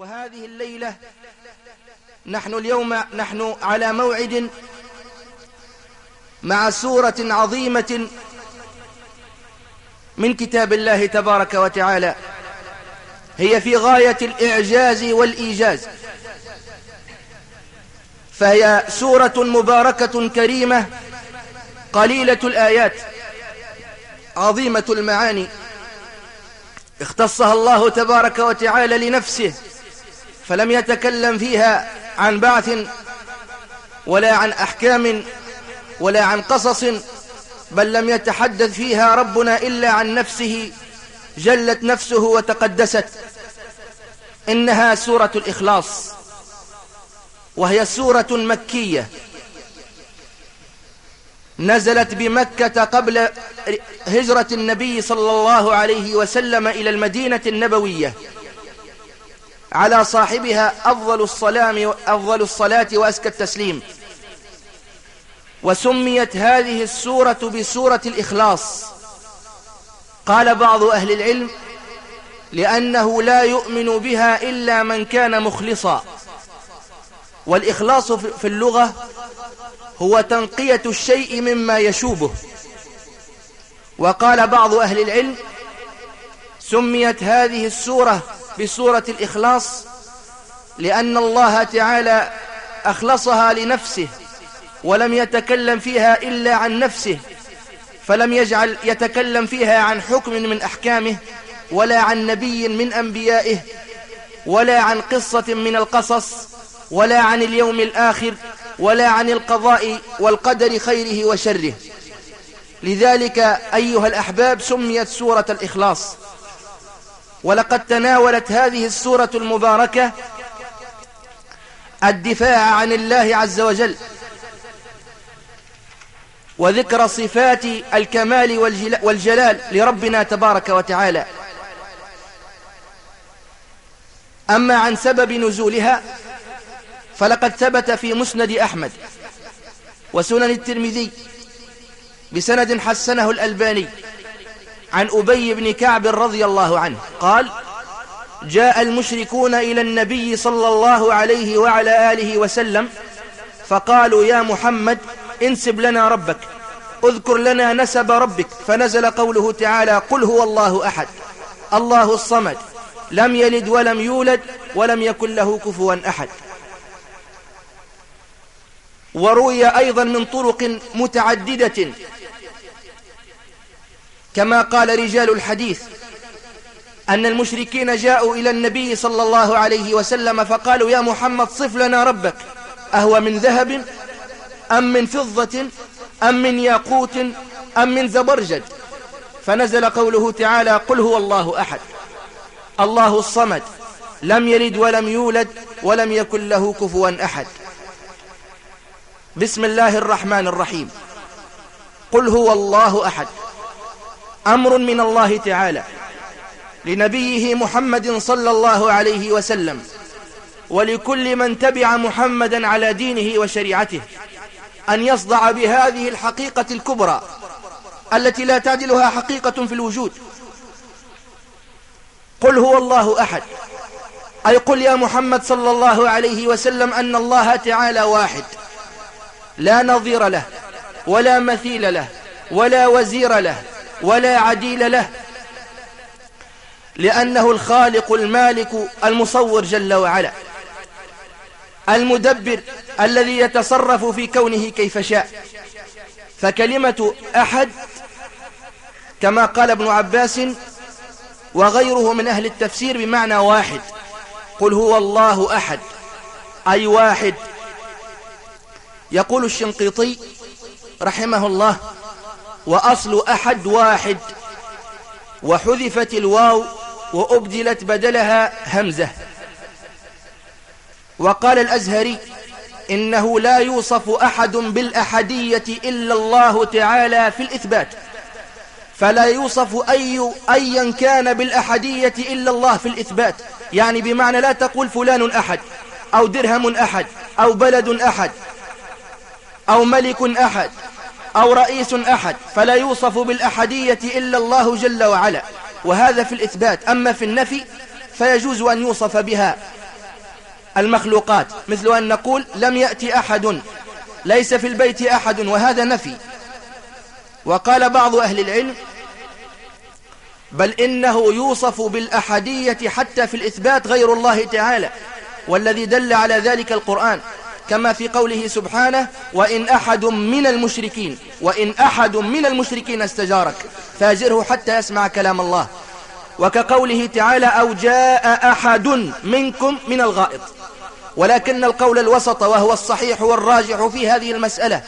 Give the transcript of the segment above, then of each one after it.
وهذه الليلة نحن اليوم نحن على موعد مع سورة عظيمة من كتاب الله تبارك وتعالى. هي في غاية الإعجاز والإيجاز. فهي سورة مباركة كريمة قليلة الآيات عظيمة المعاني. اختصها الله تبارك وتعالى لنفسه. فلم يتكلم فيها عن بعث ولا عن أحكام ولا عن قصص بل لم يتحدث فيها ربنا إلا عن نفسه جلت نفسه وتقدست. إنها سورة الإخلاص وهي سورة مكية. نزلت بمكة قبل هجرة النبي صلى الله عليه وسلم إلى المدينة النبوية. على صاحبها أفضل الصلاة, أفضل الصلاة وأزكى التسليم. وسميت هذه السورة بسورة الإخلاص. قال بعض أهل العلم لأنه لا يؤمن بها إلا من كان مخلصا. والإخلاص في اللغة هو تنقية الشيء مما يشوبه. وقال بعض أهل العلم سميت هذه السورة بسورة الإخلاص لأن الله تعالى أخلصها لنفسه ولم يتكلم فيها إلا عن نفسه فلم يجعل يتكلم فيها عن حكم من أحكامه ولا عن نبي من أنبيائه ولا عن قصة من القصص ولا عن اليوم الآخر ولا عن القضاء والقدر خيره وشره. لذلك أيها الأحباب سميت سورة الإخلاص. ولقد تناولت هذه السورة المباركة الدفاع عن الله عز وجل وذكر صفات الكمال والجلال لربنا تبارك وتعالى. أما عن سبب نزولها فلقد ثبت في مسند أحمد وسنن الترمذي بسند حسنه الألباني. عن أبي بن كعب رضي الله عنه قال جاء المشركون إلى النبي صلى الله عليه وعلى آله وسلم فقالوا يا محمد انسب لنا ربك اذكر لنا نسب ربك. فنزل قوله تعالى قل هو الله أحد الله الصمد لم يلد ولم يولد ولم يكن له كفوا أحد. وروي أيضا من طرق متعددة كما قال رجال الحديث أن المشركين جاءوا إلى النبي صلى الله عليه وسلم فقالوا يا محمد صف لنا ربك أهو من ذهب أم من فضة أم من ياقوت أم من زبرجد؟ فنزل قوله تعالى قل هو الله أحد. الله الصمد لم يلد ولم يولد ولم يكن له كفوا أحد. بسم الله الرحمن الرحيم. قل هو الله أحد. أمر من الله تعالى لنبيه محمد صلى الله عليه وسلم ولكل من تبع محمدا على دينه وشريعته أن يصدع بهذه الحقيقة الكبرى التي لا تعدلها حقيقة في الوجود. قل هو الله أحد. أي قل يا محمد صلى الله عليه وسلم أن الله تعالى واحد. لا نظير له ولا مثيل له ولا وزير له ولا عديل له. لأنه الخالق المالك المصور جل وعلا. المدبر الذي يتصرف في كونه كيف شاء. فكلمة أحد كما قال ابن عباس وغيره من أهل التفسير بمعنى واحد. قل هو الله أحد أي واحد. يقول الشنقيطي رحمه الله وأصل أحد واحد وحذفت الواو وأبدلت بدلها همزة. وقال الأزهري إنه لا يوصف أحد بالأحدية إلا الله تعالى في الإثبات. فلا يوصف أي أيا كان بالأحدية إلا الله في الإثبات. يعني بمعنى لا تقول فلان أحد أو درهم أحد أو بلد أحد أو ملك أحد. أو رئيس أحد فلا يوصف بالأحدية إلا الله جل وعلا. وهذا في الإثبات. أما في النفي فيجوز أن يوصف بها المخلوقات مثل أن نقول لم يأتي أحد ليس في البيت أحد وهذا نفي. وقال بعض أهل العلم بل إنه يوصف بالأحدية حتى في الإثبات غير الله تعالى والذي دل على ذلك القرآن. كما في قوله سبحانه وإن أحد من المشركين وإن أحد من المشركين استجارك. فاجره حتى يسمع كلام الله. وكقوله تعالى أو جاء أحد منكم من الغائط. ولكن القول الوسط وهو الصحيح والراجح في هذه المسألة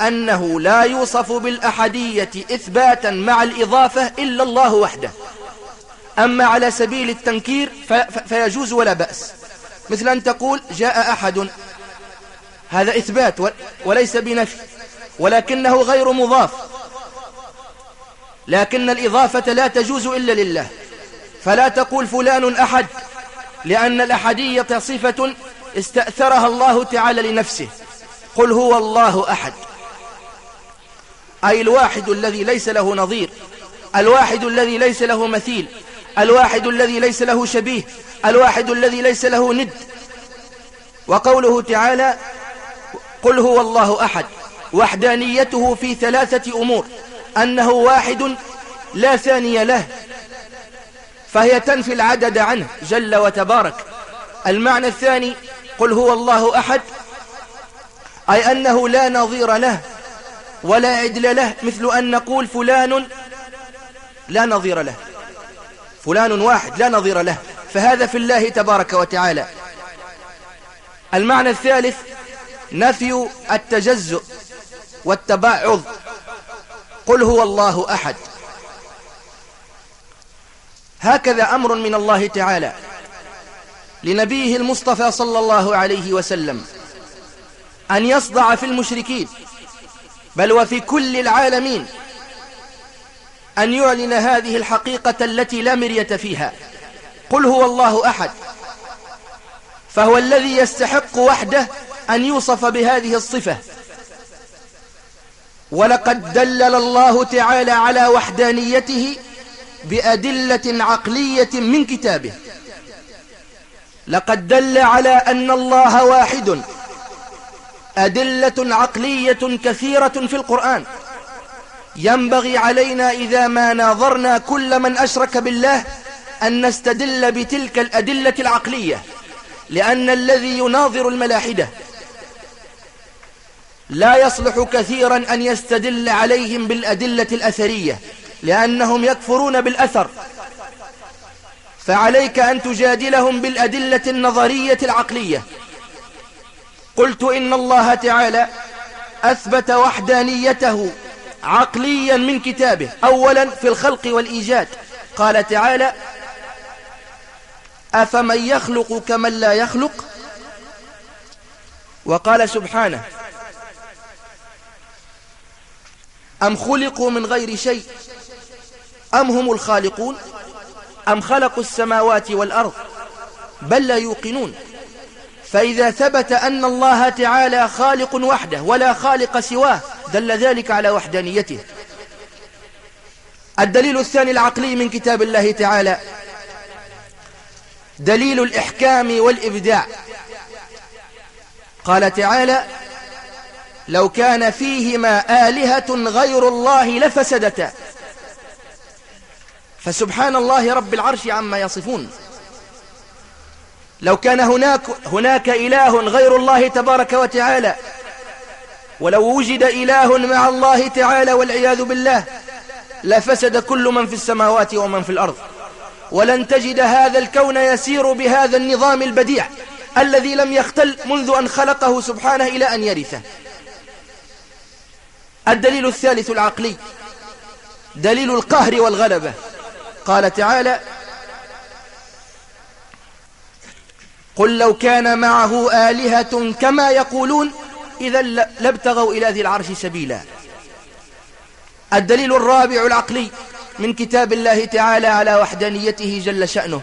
أنه لا يوصف بالأحدية إثباتا مع الإضافة إلا الله وحده. أما على سبيل التنكير فيجوز ولا بأس. مثل أن تقول جاء أحد هذا إثبات وليس بنفي ولكنه غير مضاف. لكن الإضافة لا تجوز إلا لله. فلا تقول فلان أحد لأن الأحدية صفة استأثرها الله تعالى لنفسه. قل هو الله أحد. أي الواحد الذي ليس له نظير الواحد الذي ليس له مثيل الواحد الذي ليس له شبيه الواحد الذي ليس له ند. وقوله تعالى قل هو الله أحد. وحدانيته في ثلاثة أمور. أنه واحد لا ثاني له. فهي تنفي العدد عنه جل وتبارك. المعنى الثاني قل هو الله أحد. أي أنه لا نظير له ولا عدل له. مثل أن نقول فلان لا نظير له. فلان واحد لا نظير له. فهذا في الله تبارك وتعالى. المعنى الثالث نفي التجزؤ والتبعض قل هو الله أحد. هكذا أمر من الله تعالى لنبيه المصطفى صلى الله عليه وسلم أن يصدع في المشركين بل وفي كل العالمين أن يعلن هذه الحقيقة التي لا مرية فيها. قل هو الله أحد. فهو الذي يستحق وحده أن يوصف بهذه الصفة. ولقد دلل الله تعالى على وحدانيته بأدلة عقلية من كتابه. لقد دل على أن الله واحد. أدلة عقلية كثيرة في القرآن. ينبغي علينا إذا ما ناظرنا كل من أشرك بالله أن نستدل بتلك الأدلة العقلية. لأن الذي يناظر الملاحدة لا يصلح كثيرا أن يستدل عليهم بالأدلة الأثرية لأنهم يكفرون بالأثر. فعليك أن تجادلهم بالأدلة النظرية العقلية. قلت إن الله تعالى أثبت وحدانيته عقليا من كتابه أولا في الخلق والإيجاد. قال تعالى أفمن يخلق كمن لا يخلق؟ وقال سبحانه أم خلقوا من غير شيء؟ أم هم الخالقون؟ أم خلقوا السماوات والأرض؟ بل لا يوقنون. فإذا ثبت أن الله تعالى خالق وحده ولا خالق سواه دل ذلك على وحدانيته. الدليل الثاني العقلي من كتاب الله تعالى. دليل الإحكام والإبداع. قال تعالى لو كان فيهما آلهة غير الله لفسدتا. فسبحان الله رب العرش عما يصفون. لو كان هناك, هناك إله غير الله تبارك وتعالى ولو وجد إله مع الله تعالى والعياذ بالله لفسد كل من في السماوات ومن في الأرض. ولن تجد هذا الكون يسير بهذا النظام البديع الذي لم يختل منذ أن خلقه سبحانه إلى أن يرثه. الدليل الثالث العقلي دليل القهر والغلبة. قال تعالى قل لو كان معه آلهة كما يقولون إذا لابتغوا إلى ذي العرش سبيلا. الدليل الرابع العقلي من كتاب الله تعالى على وحدانيته جل شأنه.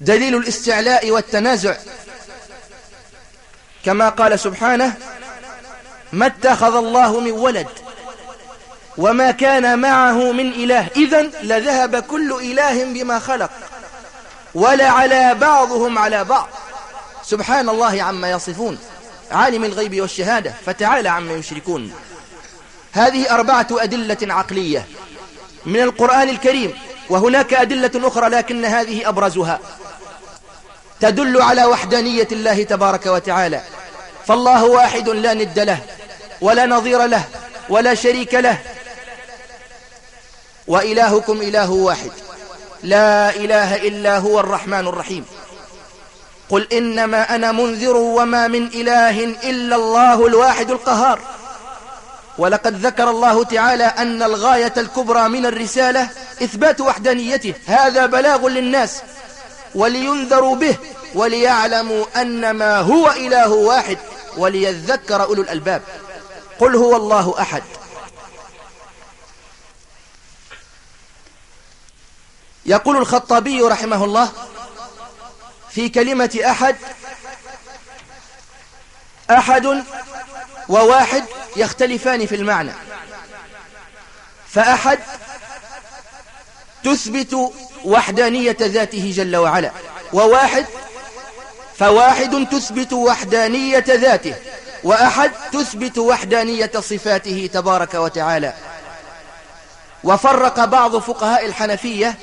دليل الاستعلاء والتنازع. كما قال سبحانه ما اتخذ الله من ولد وما كان معه من إله. إذن لذهب كل إله بما خلق ولا على بعضهم على بعض. سبحان الله عما يصفون عالم الغيب والشهادة فتعالى عما يشركون. هذه أربعة أدلة عقلية من القرآن الكريم وهناك أدلة أخرى لكن هذه أبرزها. تدل على وحدانية الله تبارك وتعالى. فالله واحد لا ند له. ولا نظير له ولا شريك له. وإلهكم إله واحد. لا إله إلا هو الرحمن الرحيم. قل إنما أنا منذر وما من إله إلا الله الواحد القهار. ولقد ذكر الله تعالى أن الغاية الكبرى من الرسالة إثبات وحدانيته. هذا بلاغ للناس. ولينذروا به وليعلموا أنما هو إله واحد وليذكر أولو الألباب. قل هو الله أحد. يقول الخطابي رحمه الله في كلمة أحد أحد وواحد يختلفان في المعنى. فأحد تثبت وحدانية ذاته جل وعلا وواحد فواحد تثبت وحدانية ذاته. وأحد تثبت وحدانية صفاته تبارك وتعالى. وفرق بعض فقهاء الحنفية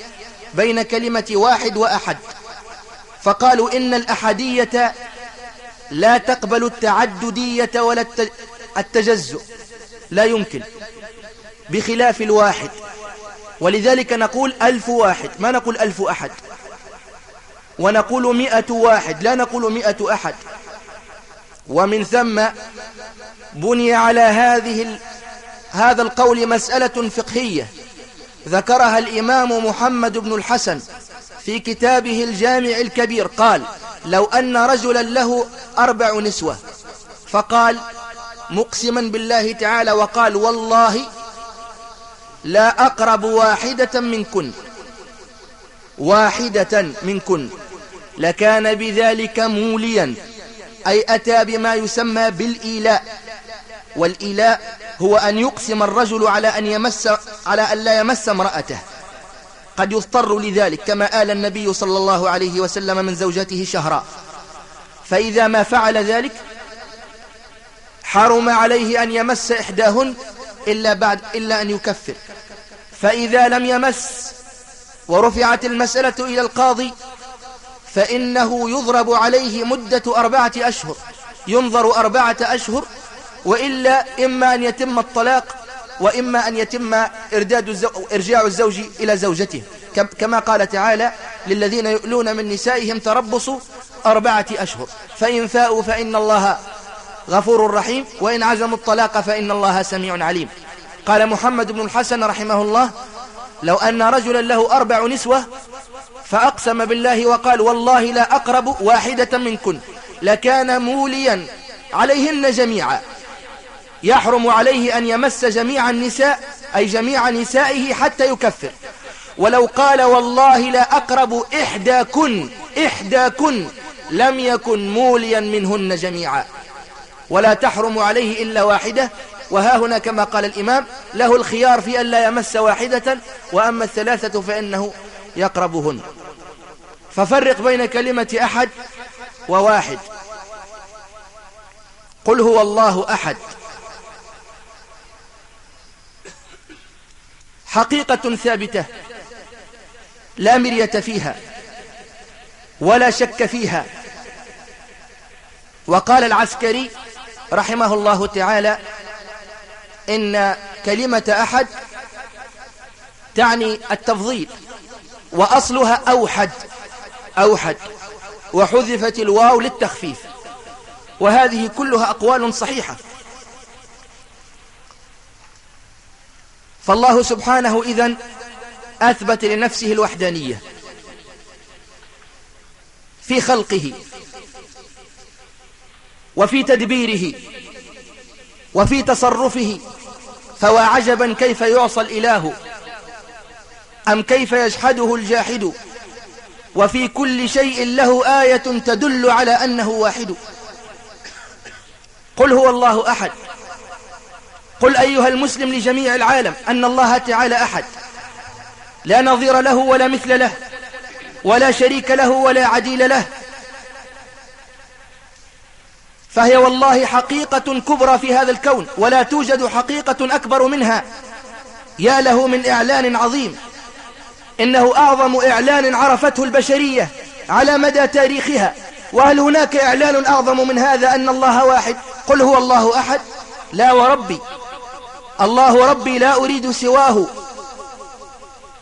بين كلمة واحد وأحد. فقالوا إن الأحدية لا تقبل التعددية ولا التجزؤ. لا يمكن. بخلاف الواحد. ولذلك نقول ألف واحد. ما نقول ألف أحد. ونقول مئة واحد. لا نقول مئة أحد. ومن ثم بني على هذه هذا القول مسألة فقهية. ذكرها الإمام محمد بن الحسن في كتابه الجامع الكبير. قال لو أن رجلا له أربع نسوة. فقال مقسما بالله تعالى وقال والله لا أقرب واحدة منكن. واحدة منكن. لكان بذلك موليا. أي أتى بما يسمى بالإيلاء. والإيلاء هو أن يقسم الرجل على أن يمس على أن لا يمس امرأته. قد يضطر لذلك كما آل النبي صلى الله عليه وسلم من زوجته شهرا. فإذا ما فعل ذلك حرم عليه أن يمس إحداهن إلا, بعد إلا أن يكفر. فإذا لم يمس ورفعت المسألة إلى القاضي فإنه يضرب عليه مدة أربعة أشهر ينظر أربعة أشهر وإلا إما أن يتم الطلاق وإما أن يتم إرداد الزو... إرجاع الزوج إلى زوجته. كما قال تعالى للذين يؤلون من نسائهم تربصوا أربعة أشهر. فإن فاءوا فإن الله غفور رحيم وإن عزموا الطلاق فإن الله سميع عليم. قال محمد بن الحسن رحمه الله لو أن رجلا له أربع نسوة فأقسم بالله وقال والله لا أقرب واحدة منكن لكان موليا عليهن جميعا. يحرم عليه أن يمس جميع النساء أي جميع نسائه حتى يكفر. ولو قال والله لا أقرب إحدى كن لم يكن موليا منهن جميعا. ولا تحرم عليه إلا واحدة. وها هنا كما قال الإمام له الخيار في أن لا يمس واحدة وأما الثلاثة فإنه يقربهن. ففرق بين كلمة أحد وواحد. قل هو الله أحد. حقيقة ثابتة لا مرية فيها ولا شك فيها. وقال العسكري رحمه الله تعالى إن كلمة أحد تعني التفضيل وأصلها أوحد. أوحد وحذفت الواو للتخفيف. وهذه كلها أقوال صحيحة. فالله سبحانه إذن أثبت لنفسه الوحدانية في خلقه وفي تدبيره وفي تصرفه فوا عجبا كيف يعصى الإله أم كيف يجحده الجاحد وفي كل شيء له آية تدل على أنه واحد. قل هو الله أحد. قل أيها المسلم لجميع العالم أن الله تعالى أحد. لا نظير له ولا مثل له ولا شريك له ولا عديل له. فهي والله حقيقة كبرى في هذا الكون ولا توجد حقيقة أكبر منها. يا له من إعلان عظيم. إنه أعظم إعلان عرفته البشرية على مدى تاريخها. وهل هناك إعلان أعظم من هذا أن الله واحد؟ قل هو الله أحد. لا وربي. الله ربي لا أريد سواه.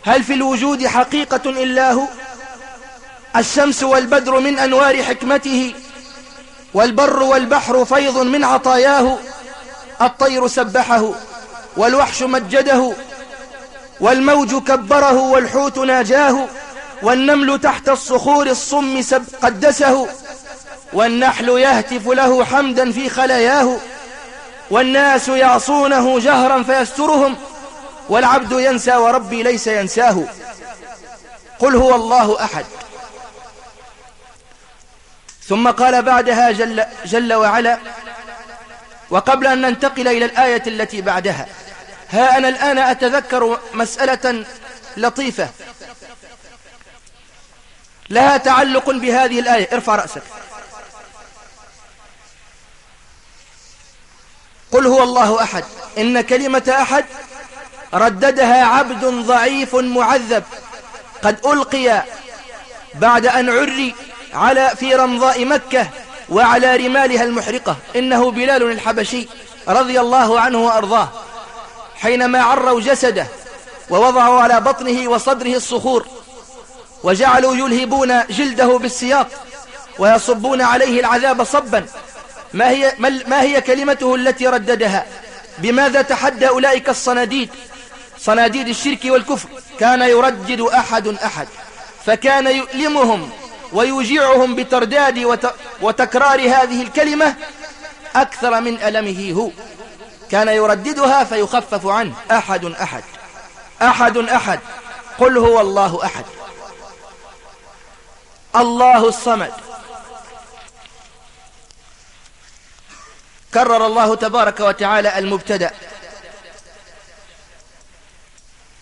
هل في الوجود حقيقة إلا هو؟ الشمس والبدر من أنوار حكمته والبر والبحر فيض من عطاياه. الطير سبحه والوحش مجده. والموج كبره والحوت ناجاه والنمل تحت الصخور الصم قدسه والنحل يهتف له حمدا في خلاياه والناس يعصونه جهرا فيسترهم والعبد ينسى وربي ليس ينساه قل هو الله أحد. ثم قال بعدها جل, جل وعلا وقبل أن ننتقل إلى الآية التي بعدها ها أنا الآن أتذكر مسألة لطيفة. لها تعلق بهذه الآية. ارفع رأسك. قل هو الله أحد. إن كلمة أحد رددها عبد ضعيف معذب. قد ألقي بعد أن عري على في رمضاء مكة وعلى رمالها المحرقة. إنه بلال الحبشي رضي الله عنه وأرضاه. حينما عروا جسده ووضعوا على بطنه وصدره الصخور وجعلوا يلهبون جلده بالسياط ويصبون عليه العذاب صبا. ما هي, ما هي كلمته التي رددها؟ بماذا تحدى أولئك الصناديد؟ صناديد الشرك والكفر. كان يردد أحد أحد فكان يؤلمهم ويوجعهم بترداد وتكرار هذه الكلمة أكثر من ألمه هو. كان يرددها فيخفف عنه. أحد أحد. أحد أحد. قل هو الله أحد. الله الصمد. كرر الله تبارك وتعالى المبتدأ.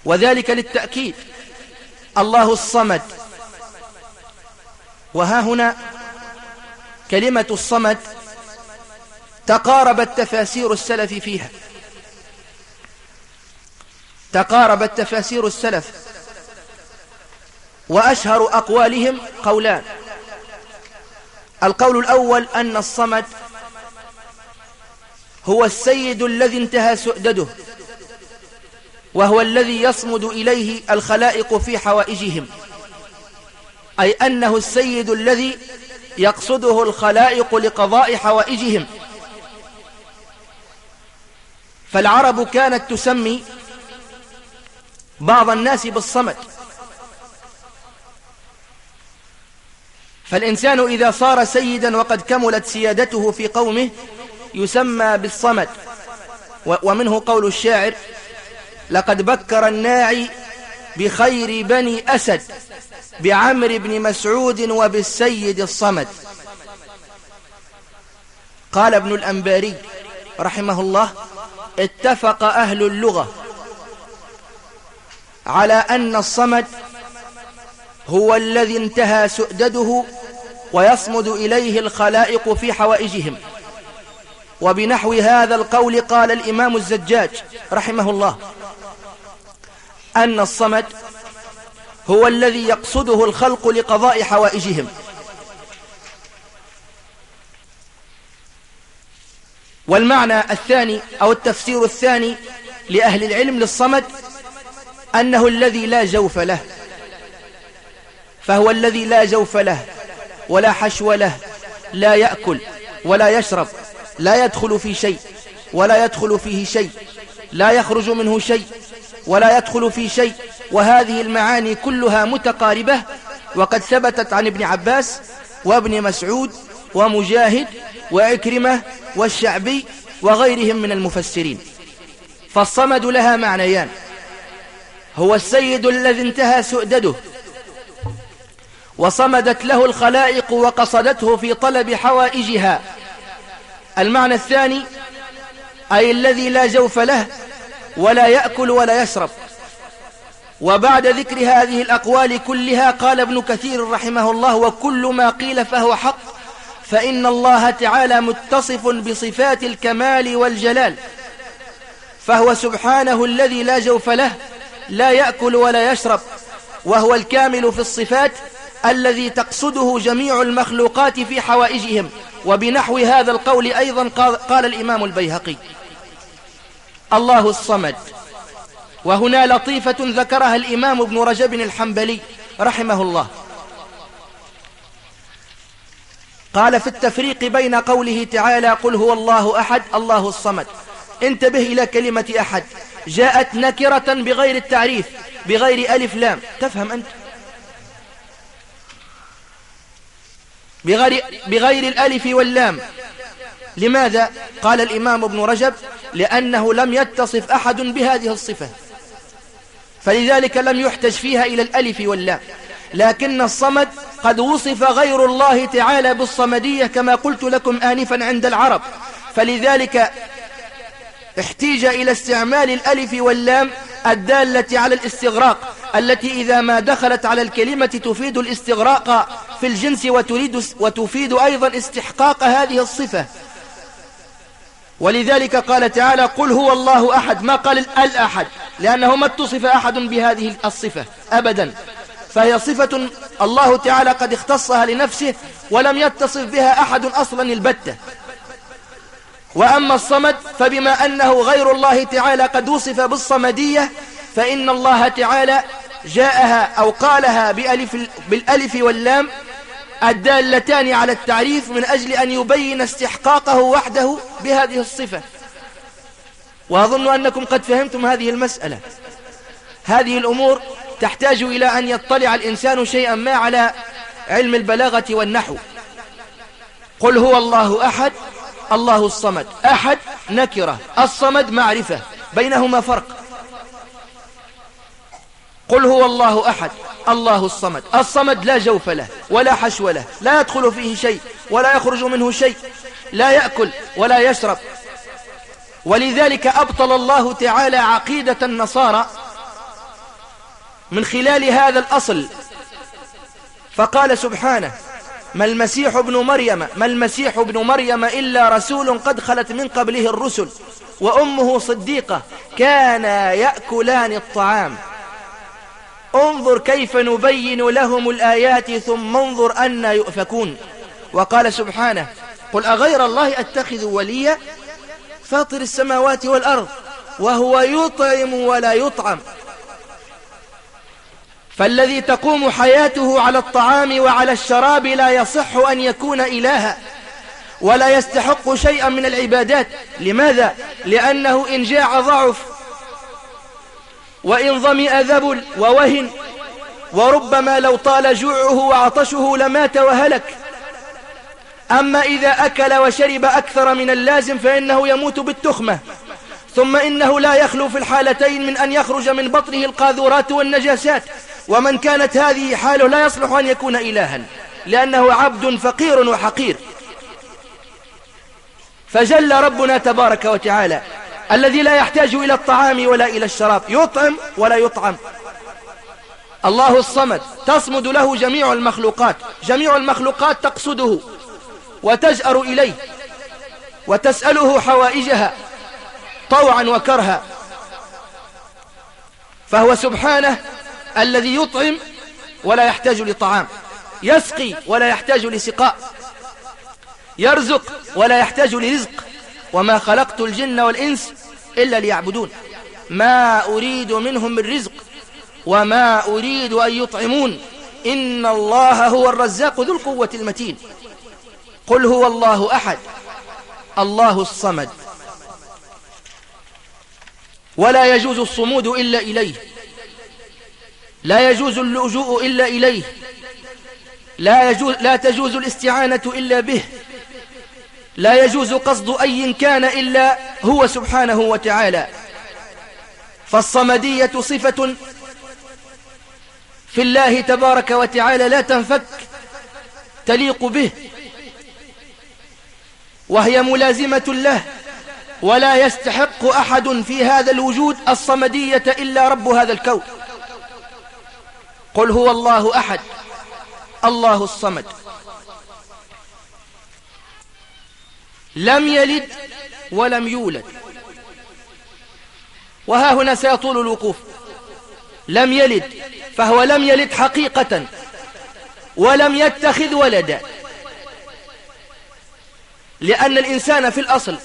وذلك للتأكيد. الله الصمد. وها هنا كلمة الصمد تقاربت تفاسير السلف فيها. تقاربت تفاسير السلف. وأشهر أقوالهم قولان. القول الأول أن الصمد هو السيد الذي انتهى سؤدده وهو الذي يصمد إليه الخلائق في حوائجهم. أي أنه السيد الذي يقصده الخلائق لقضاء حوائجهم. فالعرب كانت تسمي بعض الناس بالصمد فالإنسان إذا صار سيدا وقد كملت سيادته في قومه يسمى بالصمد ومنه قول الشاعر لقد بكر الناعي بخير بني أسد بعمر بن مسعود وبالسيد الصمد. قال ابن الأنباري رحمه الله اتفق أهل اللغة على أن الصمد هو الذي انتهى سؤدده ويصمد إليه الخلائق في حوائجهم. وبنحو هذا القول قال الإمام الزجاج رحمه الله أن الصمد هو الذي يقصده الخلق لقضاء حوائجهم. والمعنى الثاني أو التفسير الثاني لأهل العلم للصمد أنه الذي لا جوف له فهو الذي لا جوف له ولا حشو له لا يأكل ولا يشرب لا يدخل في شيء ولا يدخل فيه شيء لا يخرج منه شيء ولا يدخل في شيء وهذه المعاني كلها متقاربة وقد ثبتت عن ابن عباس وابن مسعود ومجاهد وعكرمة والشعبي وغيرهم من المفسرين. فالصمد لها معنيان. هو السيد الذي انتهى سؤدده. وصمدت له الخلائق وقصدته في طلب حوائجها. المعنى الثاني أي الذي لا جوف له ولا يأكل ولا يشرب. وبعد ذكر هذه الأقوال كلها قال ابن كثير رحمه الله وكل ما قيل فهو حق. فإن الله تعالى متصف بصفات الكمال والجلال فهو سبحانه الذي لا جوف له لا يأكل ولا يشرب وهو الكامل في الصفات الذي تقصده جميع المخلوقات في حوائجهم. وبنحو هذا القول أيضا قال الإمام البيهقي الله الصمد. وهنا لطيفة ذكرها الإمام ابن رجب الحنبلي رحمه الله. قال في التفريق بين قوله تعالى قل هو الله أحد الله الصمد. انتبه إلى كلمة أحد. جاءت نكرة بغير التعريف بغير ألف لام. تفهم أنت؟ بغير, بغير الألف واللام. لماذا؟ قال الإمام ابن رجب لأنه لم يتصف أحد بهذه الصفة. فلذلك لم يحتج فيها إلى الألف واللام. لكن الصمد قد وصف غير الله تعالى بالصمدية كما قلت لكم آنفا عند العرب. فلذلك احتيج إلى استعمال الألف واللام الدالة على الاستغراق التي إذا ما دخلت على الكلمة تفيد الاستغراق في الجنس وتريد وتفيد أيضا استحقاق هذه الصفة. ولذلك قال تعالى قل هو الله أحد. ما قال الأحد؟ لأنه ما اتصف أحد بهذه الصفة أبدا. فهي صفة الله تعالى قد اختصها لنفسه ولم يتصف بها أحد أصلا البتة. وأما الصمد فبما أنه غير الله تعالى قد وصف بالصمدية فإن الله تعالى جاءها أو قالها بألف بالألف واللام الدالتان على التعريف من أجل أن يبين استحقاقه وحده بهذه الصفة. وأظن أنكم قد فهمتم هذه المسألة. هذه الأمور تحتاج إلى أن يطلع الإنسان شيئا ما على علم البلاغة والنحو. قل هو الله أحد الله الصمد. أحد نكرة الصمد معرفة بينهما فرق. قل هو الله أحد الله الصمد. الصمد لا جوف له ولا حشو له لا يدخل فيه شيء ولا يخرج منه شيء لا يأكل ولا يشرب. ولذلك أبطل الله تعالى عقيدة النصارى من خلال هذا الأصل. فقال سبحانه ما المسيح ابن مريم ما المسيح ابن مريم إلا رسول قد خلت من قبله الرسل وأمه صديقة كانا يأكلان الطعام. انظر كيف نبين لهم الآيات ثم انظر أن يؤفكون. وقال سبحانه قل أغير الله أتخذ وليا؟ فاطر السماوات والأرض وهو يطعم ولا يطعم. فالذي تقوم حياته على الطعام وعلى الشراب لا يصح أن يكون إلها ولا يستحق شيئا من العبادات. لماذا؟ لأنه إن جاع ضعف وإن ظمئ ذبل ووهن وربما لو طال جوعه وعطشه لمات وهلك. أما إذا أكل وشرب أكثر من اللازم فإنه يموت بالتخمة. ثم إنه لا يخلو في الحالتين من أن يخرج من بطنه القاذورات والنجاسات. ومن كانت هذه حاله لا يصلح أن يكون إلها لأنه عبد فقير وحقير. فجل ربنا تبارك وتعالى الذي لا يحتاج إلى الطعام ولا إلى الشراب يطعم ولا يطعم. الله الصمد تصمد له جميع المخلوقات جميع المخلوقات تقصده وتجأر إليه وتسأله حوائجها طوعا وكرها. فهو سبحانه الذي يطعم ولا يحتاج لطعام يسقي ولا يحتاج لسقاء يرزق ولا يحتاج لرزق وما خلقت الجن والإنس إلا ليعبدون. ما أريد منهم من رزق وما أريد أن يطعمون. إن الله هو الرزاق ذو القوة المتين. قل هو الله أحد الله الصمد. ولا يجوز الصمود إلا إليه. لا يجوز اللجوء إلا إليه. لا, يجوز لا تجوز الاستعانة إلا به. لا يجوز قصد أي كان إلا هو سبحانه وتعالى. فالصمدية صفة في الله تبارك وتعالى لا تنفك تليق به. وهي ملازمة له ولا يستحق أحد في هذا الوجود الصمدية إلا رب هذا الكون. قل هو الله أحد الله الصمد. لم يلد ولم يولد. وها هنا سيطول الوقوف. لم يلد فهو لم يلد حقيقة ولم يتخذ ولدا. لأن الإنسان في الأصل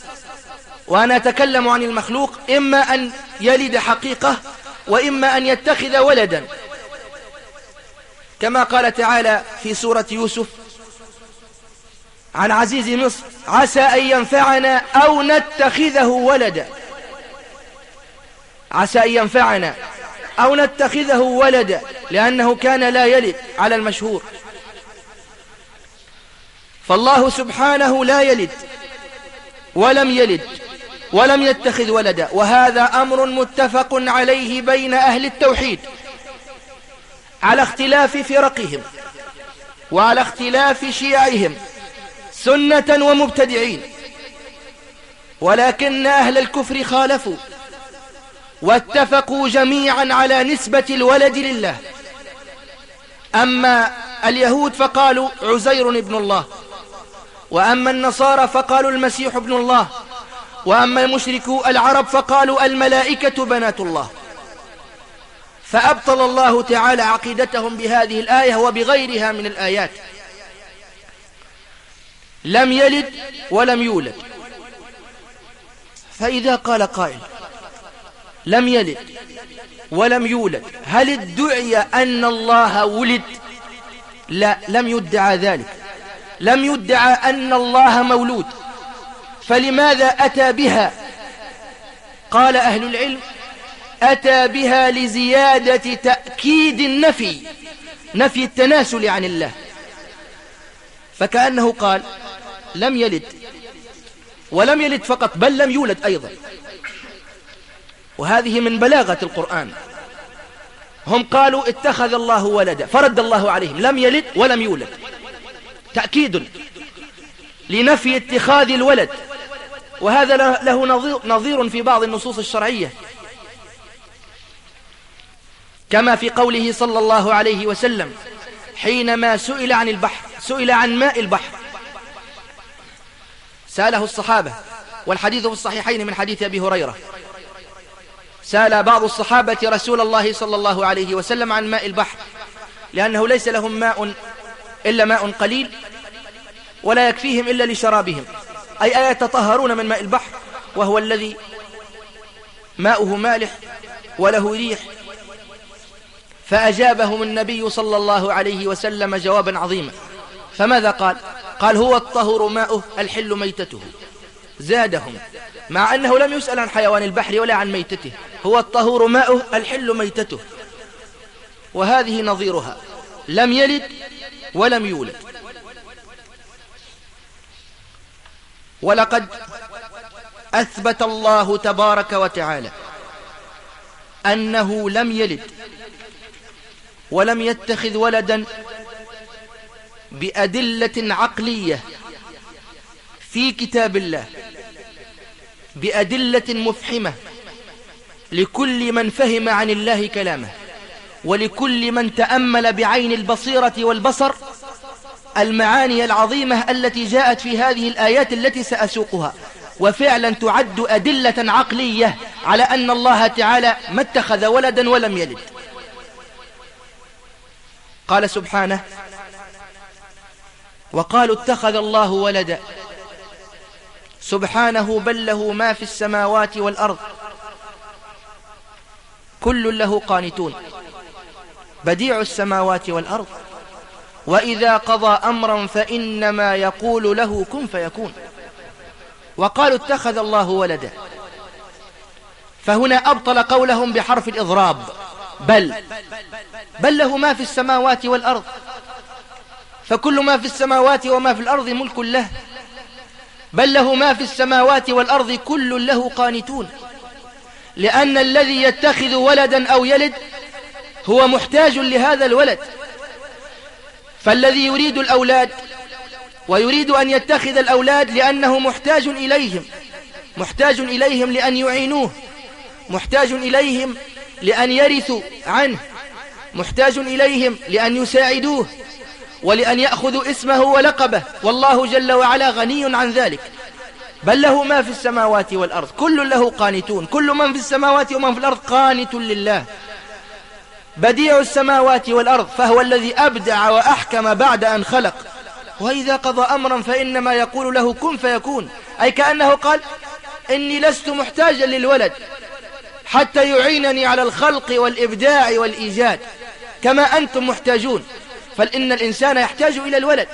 وأنا أتكلم عن المخلوق إما أن يلد حقيقة وإما أن يتخذ ولدا. كما قال تعالى في سورة يوسف عن عزيز مصر عسى أن ينفعنا أو نتخذه ولدا. عسى أن ينفعنا أو نتخذه ولدا لأنه كان لا يلد على المشهور. فالله سبحانه لا يلد ولم يلد ولم يتخذ ولدا وهذا أمر متفق عليه بين أهل التوحيد. على اختلاف فرقهم وعلى اختلاف شيعهم سنة ومبتدعين. ولكن أهل الكفر خالفوا واتفقوا جميعا على نسبة الولد لله. أما اليهود فقالوا عزير ابن الله وأما النصارى فقالوا المسيح ابن الله وأما المشركو العرب فقالوا الملائكة بنات الله. فأبطل الله تعالى عقيدتهم بهذه الآية وبغيرها من الآيات. لم يلد ولم يولد. فإذا قال قائل لم يلد ولم يولد هل ادعي أن الله ولد؟ لا لم يدعى ذلك. لم يدعى أن الله مولود. فلماذا أتى بها؟ قال أهل العلم أتى بها لزيادة تأكيد النفي نفي التناسل عن الله. فكأنه قال لم يلد ولم يلد فقط بل لم يولد أيضا. وهذه من بلاغة القرآن. هم قالوا اتخذ الله ولدا فرد الله عليهم لم يلد ولم يولد. تأكيد لنفي اتخاذ الولد. وهذا له نظير في بعض النصوص الشرعية. كما في قوله صلى الله عليه وسلم حينما سئل عن البحر سئل عن ماء البحر. سأله الصحابة والحديث في الصحيحين من حديث أبي هريرة. سأل بعض الصحابة رسول الله صلى الله عليه وسلم عن ماء البحر لأنه ليس لهم ماء إلا ماء قليل ولا يكفيهم إلا لشرابهم. أي يتطهرون من ماء البحر؟ وهو الذي ماؤه مالح وله ريح فأجابهم النبي صلى الله عليه وسلم جوابا عظيما. فماذا قال؟ قال هو الطهر ماؤه الحل ميتته. زادهم مع أنه لم يسأل عن حيوان البحر ولا عن ميتته. هو الطهور ماؤه الحل ميتته. وهذه نظيرها. لم يلد ولم يولد. ولقد أثبت الله تبارك وتعالى أنه لم يلد ولم يتخذ ولدا بأدلة عقلية في كتاب الله بأدلة مفحمة لكل من فهم عن الله كلامه ولكل من تأمل بعين البصيرة والبصر المعاني العظيمة التي جاءت في هذه الآيات التي سأسوقها. وفعلا تعد أدلة عقلية على أن الله تعالى ما اتخذ ولدا ولم يلد. قال سبحانه وقالوا اتخذ الله ولدا سبحانه بل له ما في السماوات والأرض كل له قانتون بديع السماوات والأرض وإذا قضى أمرا فإنما يقول له كن فيكون. وقالوا اتخذ الله ولدا فهنا أبطل قولهم بحرف الإضراب. بل بل له ما في السماوات والأرض. فكل ما في السماوات وما في الأرض ملك له بل له ما في السماوات والأرض كل له قانتون. لأن الذي يتخذ ولدا أو يلد هو محتاج لهذا الولد. فالذي يريد الأولاد ويريد أن يتخذ الأولاد لأنه محتاج إليهم محتاج إليهم لأن يعينوه محتاج إليهم لأن يرثوا عنه محتاج إليهم لأن يساعدوه ولأن يأخذوا اسمه ولقبه. والله جل وعلا غني عن ذلك. بل له ما في السماوات والأرض. كل له قانتون. كل من في السماوات ومن في الأرض قانت لله. بديع السماوات والأرض فهو الذي أبدع وأحكم بعد أن خلق. وإذا قضى أمرا فإنما يقول له كن فيكون. أي كأنه قال إني لست محتاجا للولد. حتى يعينني على الخلق والإبداع والإيجاد كما أنتم محتاجون. فإن الإنسان يحتاج إلى الولد.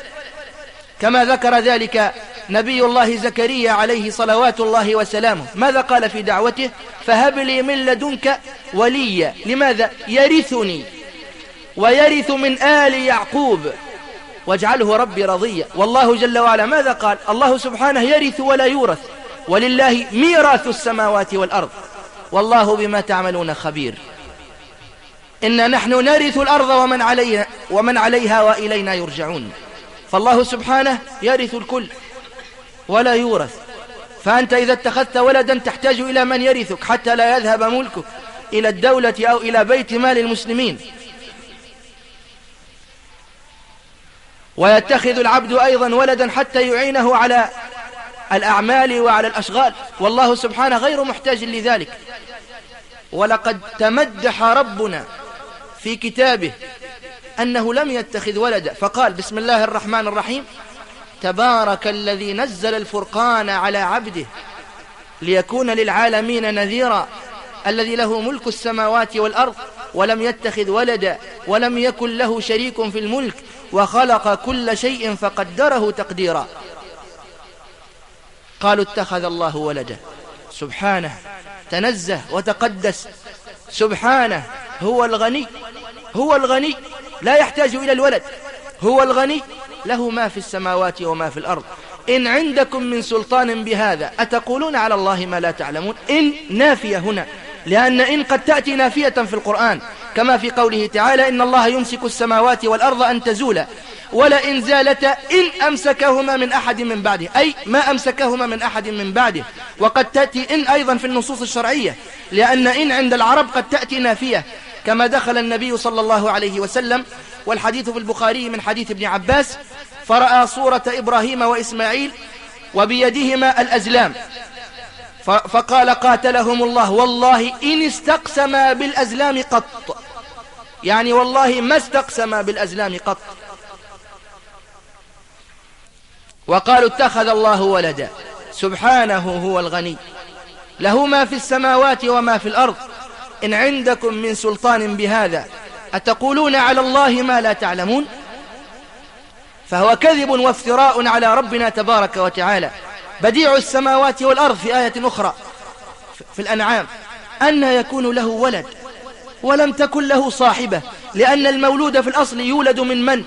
كما ذكر ذلك نبي الله زكريا عليه صلوات الله وسلامه. ماذا قال في دعوته؟ فهب لي من لدنك وليا. لماذا؟ يرثني. ويرث من آل يعقوب. واجعله ربي رضيا. والله جل وعلا ماذا قال؟ الله سبحانه يرث ولا يورث. ولله ميراث السماوات والأرض. والله بما تعملون خبير. إنا نحن نرث الأرض ومن عليها, ومن عليها وإلينا يرجعون. فالله سبحانه يرث الكل ولا يورث. فأنت إذا اتخذت ولدا تحتاج إلى من يرثك حتى لا يذهب ملكك إلى الدولة أو إلى بيت مال المسلمين. ويتخذ العبد أيضا ولدا حتى يعينه على الأعمال وعلى الأشغال. والله سبحانه غير محتاج لذلك. ولقد تمدح ربنا في كتابه أنه لم يتخذ ولدا. فقال بسم الله الرحمن الرحيم. تبارك الذي نزل الفرقان على عبده ليكون للعالمين نذيرا. الذي له ملك السماوات والأرض ولم يتخذ ولدا ولم يكن له شريك في الملك. وخلق كل شيء فقدره تقديرا. قالوا اتخذ الله ولدا. سبحانه تنزه وتقدس. سبحانه هو الغني هو الغني لا يحتاج إلى الولد. هو الغني له ما في السماوات وما في الأرض. إن عندكم من سلطان بهذا أتقولون على الله ما لا تعلمون؟ إن نافية هنا لأن إن قد تأتي نافية في القرآن كما في قوله تعالى إن الله يمسك السماوات والأرض أن تزولا. ولئن زالتا إن أمسكهما من أحد من بعده. أي ما أمسكهما من أحد من بعده. وقد تأتي إن أيضا في النصوص الشرعية. لأن إن عند العرب قد تأتي نافية. كما دخل النبي صلى الله عليه وسلم. والحديث في البخاري من حديث ابن عباس. فرأى صورة إبراهيم وإسماعيل وبيدهما الأزلام. فقال قاتلهم الله. والله إن استقسما بالأزلام قط. يعني والله ما استقسما بالأزلام قط. وقالوا اتخذ الله ولدا. سبحانه هو الغني. له ما في السماوات وما في الأرض. إن عندكم من سلطان بهذا أتقولون على الله ما لا تعلمون؟ فهو كذب وافتراء على ربنا تبارك وتعالى. بديع السماوات والأرض في آية أخرى في الأنعام. أن يكون له ولد ولم تكن له صاحبة لأن المولود في الأصل يولد من من؟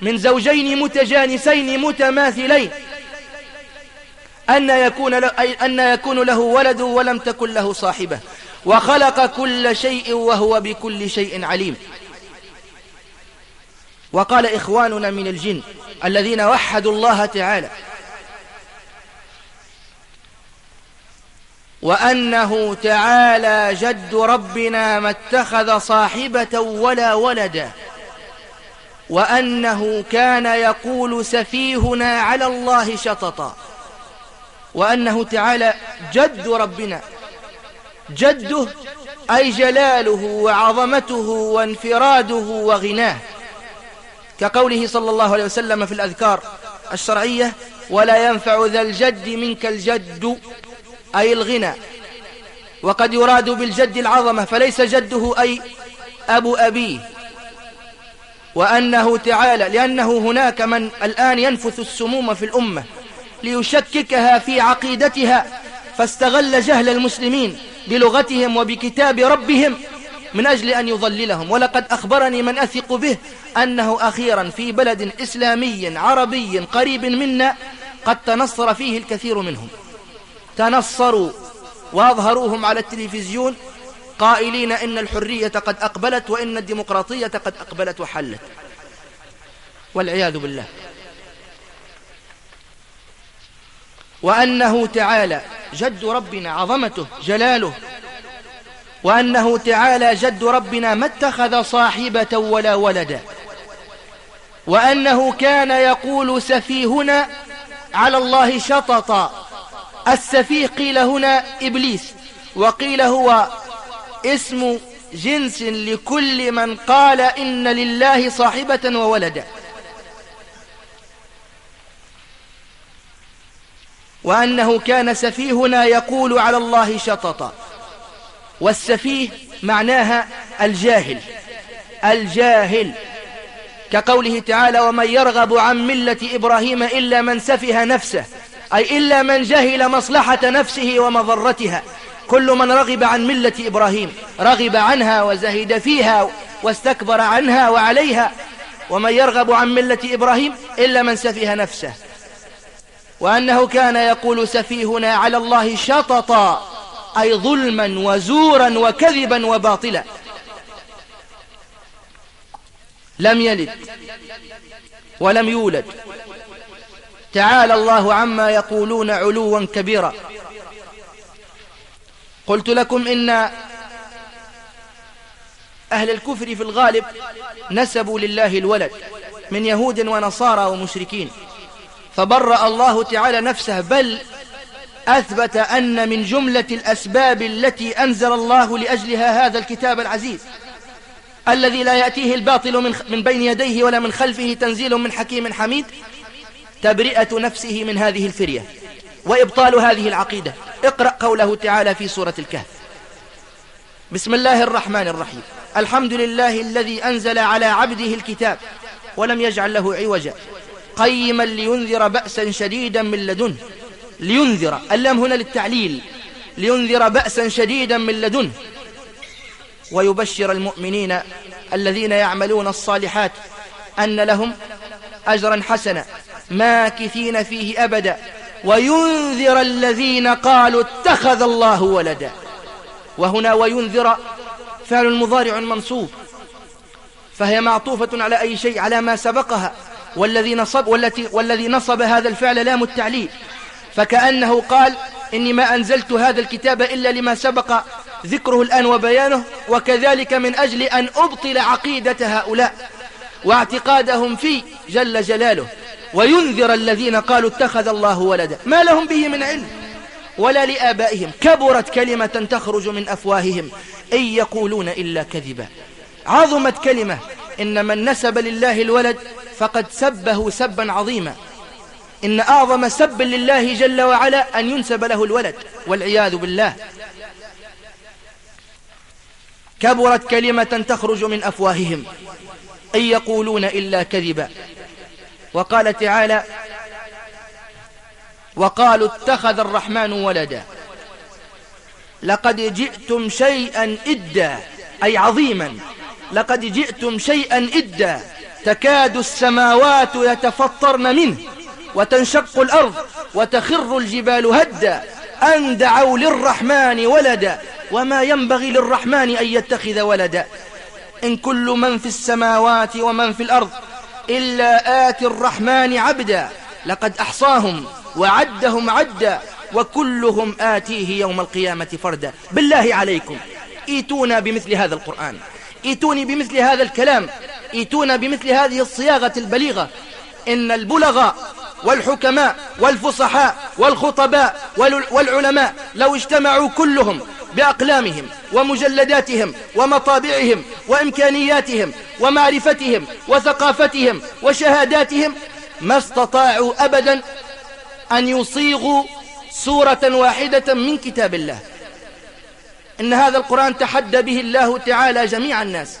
من زوجين متجانسين متماثلين. أن يكون, له أن يكون له ولد ولم تكن له صاحبة. وخلق كل شيء وهو بكل شيء عليم. وقال إخواننا من الجن الذين وحدوا الله تعالى وأنه تعالى جد ربنا ما اتخذ صاحبة ولا ولدا. وأنه كان يقول سفيهنا على الله شططا. وأنه تعالى جد ربنا. جده أي جلاله وعظمته وانفراده وغناه. كقوله صلى الله عليه وسلم في الأذكار الشرعية ولا ينفع ذا الجد منك الجد أي الغنى. وقد يراد بالجد العظمة فليس جده أي أبو أبيه. وأنه تعالى لأنه هناك من الآن ينفث السموم في الأمة ليشككها في عقيدتها فاستغل جهل المسلمين بلغتهم وبكتاب ربهم من أجل أن يضللهم. ولقد أخبرني من أثق به أنه أخيرا في بلد إسلامي عربي قريب منا قد تنصر فيه الكثير منهم. تنصروا وأظهروهم على التلفزيون قائلين إن الحرية قد أقبلت وإن الديمقراطية قد أقبلت وحلت. والعياذ بالله. وأنه تعالى جد ربنا عظمته جلاله. وأنه تعالى جد ربنا ما اتخذ صاحبة ولا ولدا. وأنه كان يقول سفيهنا على الله شططا. السفيه قيل هنا إبليس. وقيل هو اسم جنس لكل من قال إن لله صاحبة وولدا وأنه كان سفيهنا يقول على الله شططا. والسفيه معناها الجاهل. الجاهل. كقوله تعالى ومن يرغب عن ملة إبراهيم إلا من سفه نفسه أي إلا من جهل مصلحة نفسه ومضرتها كل من رغب عن ملة إبراهيم رغب عنها وزهد فيها واستكبر عنها وعليها ومن يرغب عن ملة إبراهيم إلا من سفه نفسه. وأنه كان يقول سفيهنا على الله شططا أي ظلما وزورا وكذبا وباطلا. لم يلد ولم يولد. تعالى الله عما يقولون علوا كبيرا. قلت لكم إن أهل الكفر في الغالب نسبوا لله الولد من يهود ونصارى ومشركين. فبرأ الله تعالى نفسه بل أثبت أن من جملة الأسباب التي أنزل الله لأجلها هذا الكتاب العزيز الذي لا يأتيه الباطل من, من بين يديه ولا من خلفه تنزيل من حكيم حميد تبرئة نفسه من هذه الفرية. وإبطال هذه العقيدة. اقرأ قوله تعالى في سورة الكهف. بسم الله الرحمن الرحيم. الحمد لله الذي أنزل على عبده الكتاب ولم يجعل له عوجا. قيما لينذر بأسا شديدا من لدنه. لينذر. اللام هنا للتعليل. لينذر بأسا شديدا من لدنه. ويبشر المؤمنين الذين يعملون الصالحات أن لهم أجرا حسنا ماكثين فيه أبدا. وينذر الذين قالوا اتخذ الله ولدا. وهنا وينذر فعل مضارع منصوب فهي معطوفة على أي شيء على ما سبقها. والذي نصب, والتي والذي نصب هذا الفعل لام التعليل. فكأنه قال إني ما أنزلت هذا الكتاب إلا لما سبق ذكره الآن وبيانه وكذلك من أجل أن أبطل عقيدة هؤلاء واعتقادهم فيه جل جلاله. وينذر الذين قالوا اتخذ الله ولدا. ما لهم به من علم ولا لآبائهم. كبرت كلمة تخرج من أفواههم. إن يقولون إلا كذبا. عظمت كلمة إن من نسب لله الولد فقد سبه سبا عظيما. إن أعظم سب لله جل وعلا أن ينسب له الولد والعياذ بالله. كبرت كلمة تخرج من أفواههم. إن يقولون إلا كذبا. وقال تعالى وقالوا اتخذ الرحمن ولدا لقد جئتم شيئا إدا أي عظيما لقد جئتم شيئا إدا تكاد السماوات يتفطرن منه وتنشق الأرض وتخر الجبال هدا أن دعوا للرحمن ولدا وما ينبغي للرحمن أن يتخذ ولدا. إن كل من في السماوات ومن في الأرض إلا آتي الرحمن عبدا لقد أحصاهم وعدهم عدا وكلهم آتيه يوم القيامة فردا. بالله عليكم إيتونا بمثل هذا القرآن إيتوني بمثل هذا الكلام إيتونا بمثل هذه الصياغة البليغة. إن البلغاء والحكماء والفصحاء والخطباء والعلماء لو اجتمعوا كلهم بأقلامهم ومجلداتهم ومطابعهم وإمكانياتهم ومعرفتهم وثقافتهم وشهاداتهم ما استطاعوا أبدا أن يصيغوا سورة واحدة من كتاب الله. إن هذا القرآن تحدى به الله تعالى جميع الناس.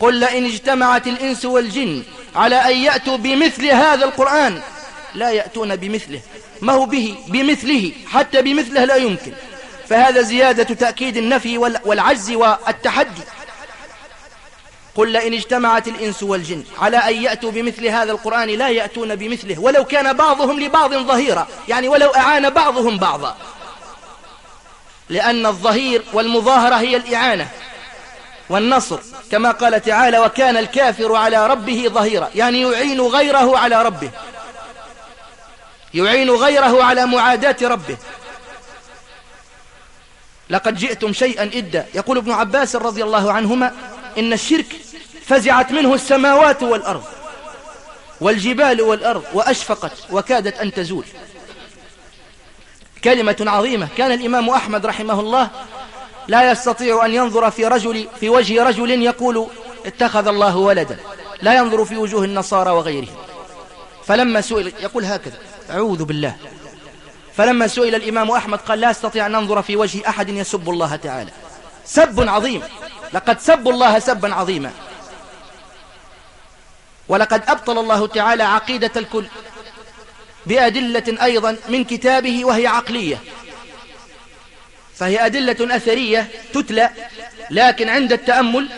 قل لئن اجتمعت الإنس والجن على أن يأتوا بمثل هذا القرآن لا يأتون بمثله. ما هو به؟ بمثله حتى بمثله لا يمكن. فهذا زيادة تأكيد النفي والعجز والتحدي. قل لئن اجتمعت الإنس والجن على أن يأتوا بمثل هذا القرآن لا يأتون بمثله ولو كان بعضهم لبعض ظهيرا يعني ولو أعان بعضهم بعضا. لأن الظهير والمظاهرة هي الإعانة والنصر كما قال تعالى وكان الكافر على ربه ظهيرا يعني يعين غيره على ربه. يعين غيره على معاداة ربه. لقد جئتم شيئا إدا. يقول ابن عباس رضي الله عنهما إن الشرك فزعت منه السماوات والأرض والجبال والأرض وأشفقت وكادت أن تزول. كلمة عظيمة. كان الإمام أحمد رحمه الله لا يستطيع أن ينظر في رجل في وجه رجل يقول اتخذ الله ولدا. لا ينظر في وجوه النصارى وغيرهم. فلما سئل يقول هكذا أعوذ بالله. فلما سئل الإمام أحمد قال لا أستطيع أن ننظر في وجه أحد يسب الله تعالى. سب عظيم. لقد سبوا الله سبا عظيما. ولقد أبطل الله تعالى عقيدة الكل بأدلة أيضا من كتابه وهي عقلية. فهي أدلة أثرية تتلى لكن عند التأمل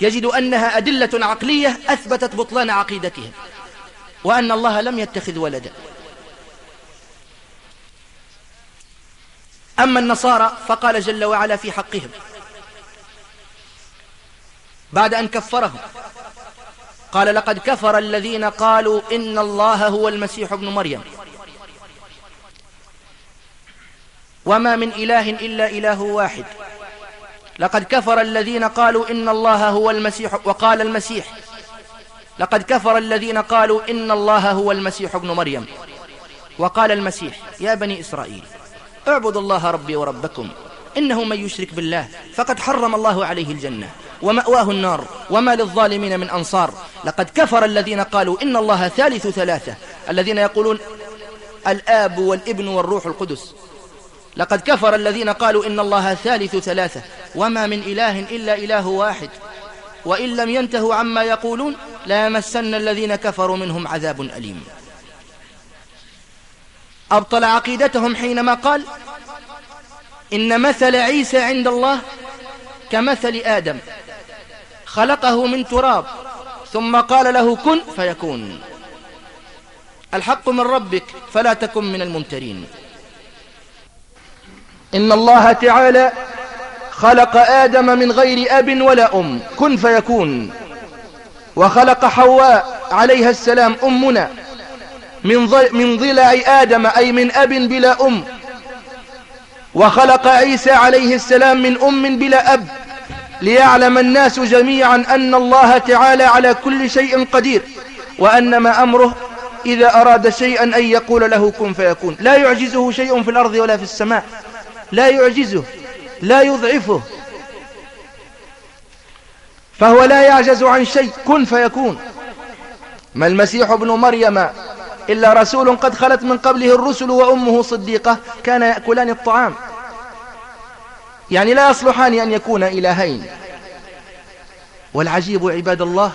يجد أنها أدلة عقلية أثبتت بطلان عقيدتهم وأن الله لم يتخذ ولدا. أما النصارى فقال جل وعلا في حقهم بعد أن كفرهم قال لقد كفر الذين قالوا إن الله هو المسيح ابن مريم. وما من إله إلا إله واحد. لقد كفر الذين قالوا إن الله هو المسيح وقال المسيح لقد كفر الذين قالوا إن الله هو المسيح ابن مريم. وقال المسيح يا بني إسرائيل اعبدوا الله ربي وربكم إنه من يشرك بالله فقد حرم الله عليه الجنة ومأواه النار وما للظالمين من أنصار لقد كفر الذين قالوا إن الله ثالث ثلاثة الذين يقولون الآب والابن والروح القدس لقد كفر الذين قالوا إن الله ثالث ثلاثة وما من إله إلا إله واحد وإن لم ينتهوا عما يقولون لا يمسن الذين كفروا منهم عذاب أليم أبطل عقيدتهم حينما قال إن مثل عيسى عند الله كمثل آدم خلقه من تراب ثم قال له كن فيكون. الحق من ربك فلا تكن من الممترين. إن الله تعالى خلق آدم من غير أب ولا أم. كن فيكون. وخلق حواء عليها السلام أمنا. من من ضلع آدم أي من أب بلا أم. وخلق عيسى عليه السلام من أم بلا أب. ليعلم الناس جميعا أن الله تعالى على كل شيء قدير وأن ما أمره إذا أراد شيئا أن يقول له كن فيكون. لا يعجزه شيء في الأرض ولا في السماء. لا يعجزه لا يضعفه. فهو لا يعجز عن شيء كن فيكون. ما المسيح ابن مريم إلا رسول قد خلت من قبله الرسل وأمه صديقة كان يأكلان الطعام. يعني لا يصلحان أن يكون إلهين. والعجيب عباد الله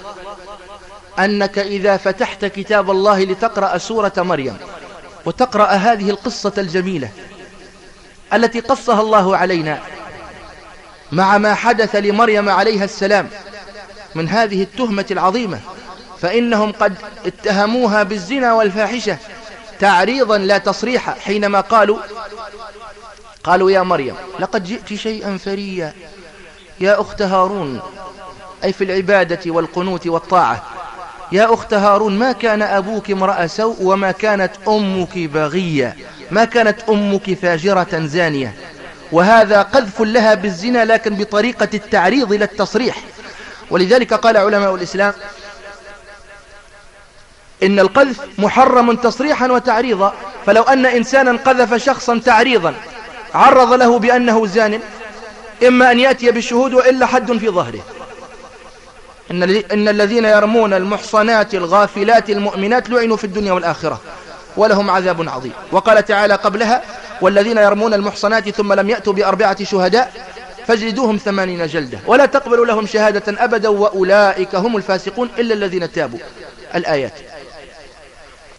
أنك إذا فتحت كتاب الله لتقرأ سورة مريم وتقرأ هذه القصة الجميلة التي قصها الله علينا مع ما حدث لمريم عليها السلام من هذه التهمة العظيمة. فإنهم قد اتهموها بالزنا والفاحشة تعريضا لا تصريحا حينما قالوا قالوا يا مريم لقد جئت شيئا فريا. يا أخت هارون أي في العبادة والقنوت والطاعة. يا أخت هارون ما كان أبوك امرأ سوء وما كانت أمك بغية؟ ما كانت أمك فاجرة زانية؟ وهذا قذف لها بالزنا لكن بطريقة التعريض لا التصريح. ولذلك قال علماء الإسلام إن القذف محرم تصريحا وتعريضا فلو أن إنسانا قذف شخصا تعريضا عرض له بأنه زان إما أن يأتي بالشهود وإلا حد في ظهره. إن, الذين يرمون المحصنات الغافلات المؤمنات لعنوا في الدنيا والآخرة ولهم عذاب عظيم. وقال تعالى قبلها والذين يرمون المحصنات ثم لم يأتوا بأربعة شهداء فاجلدوهم ثمانين جلدة. ولا تقبلوا لهم شهادة أبدا وأولئك هم الفاسقون إلا الذين تابوا. الآيات.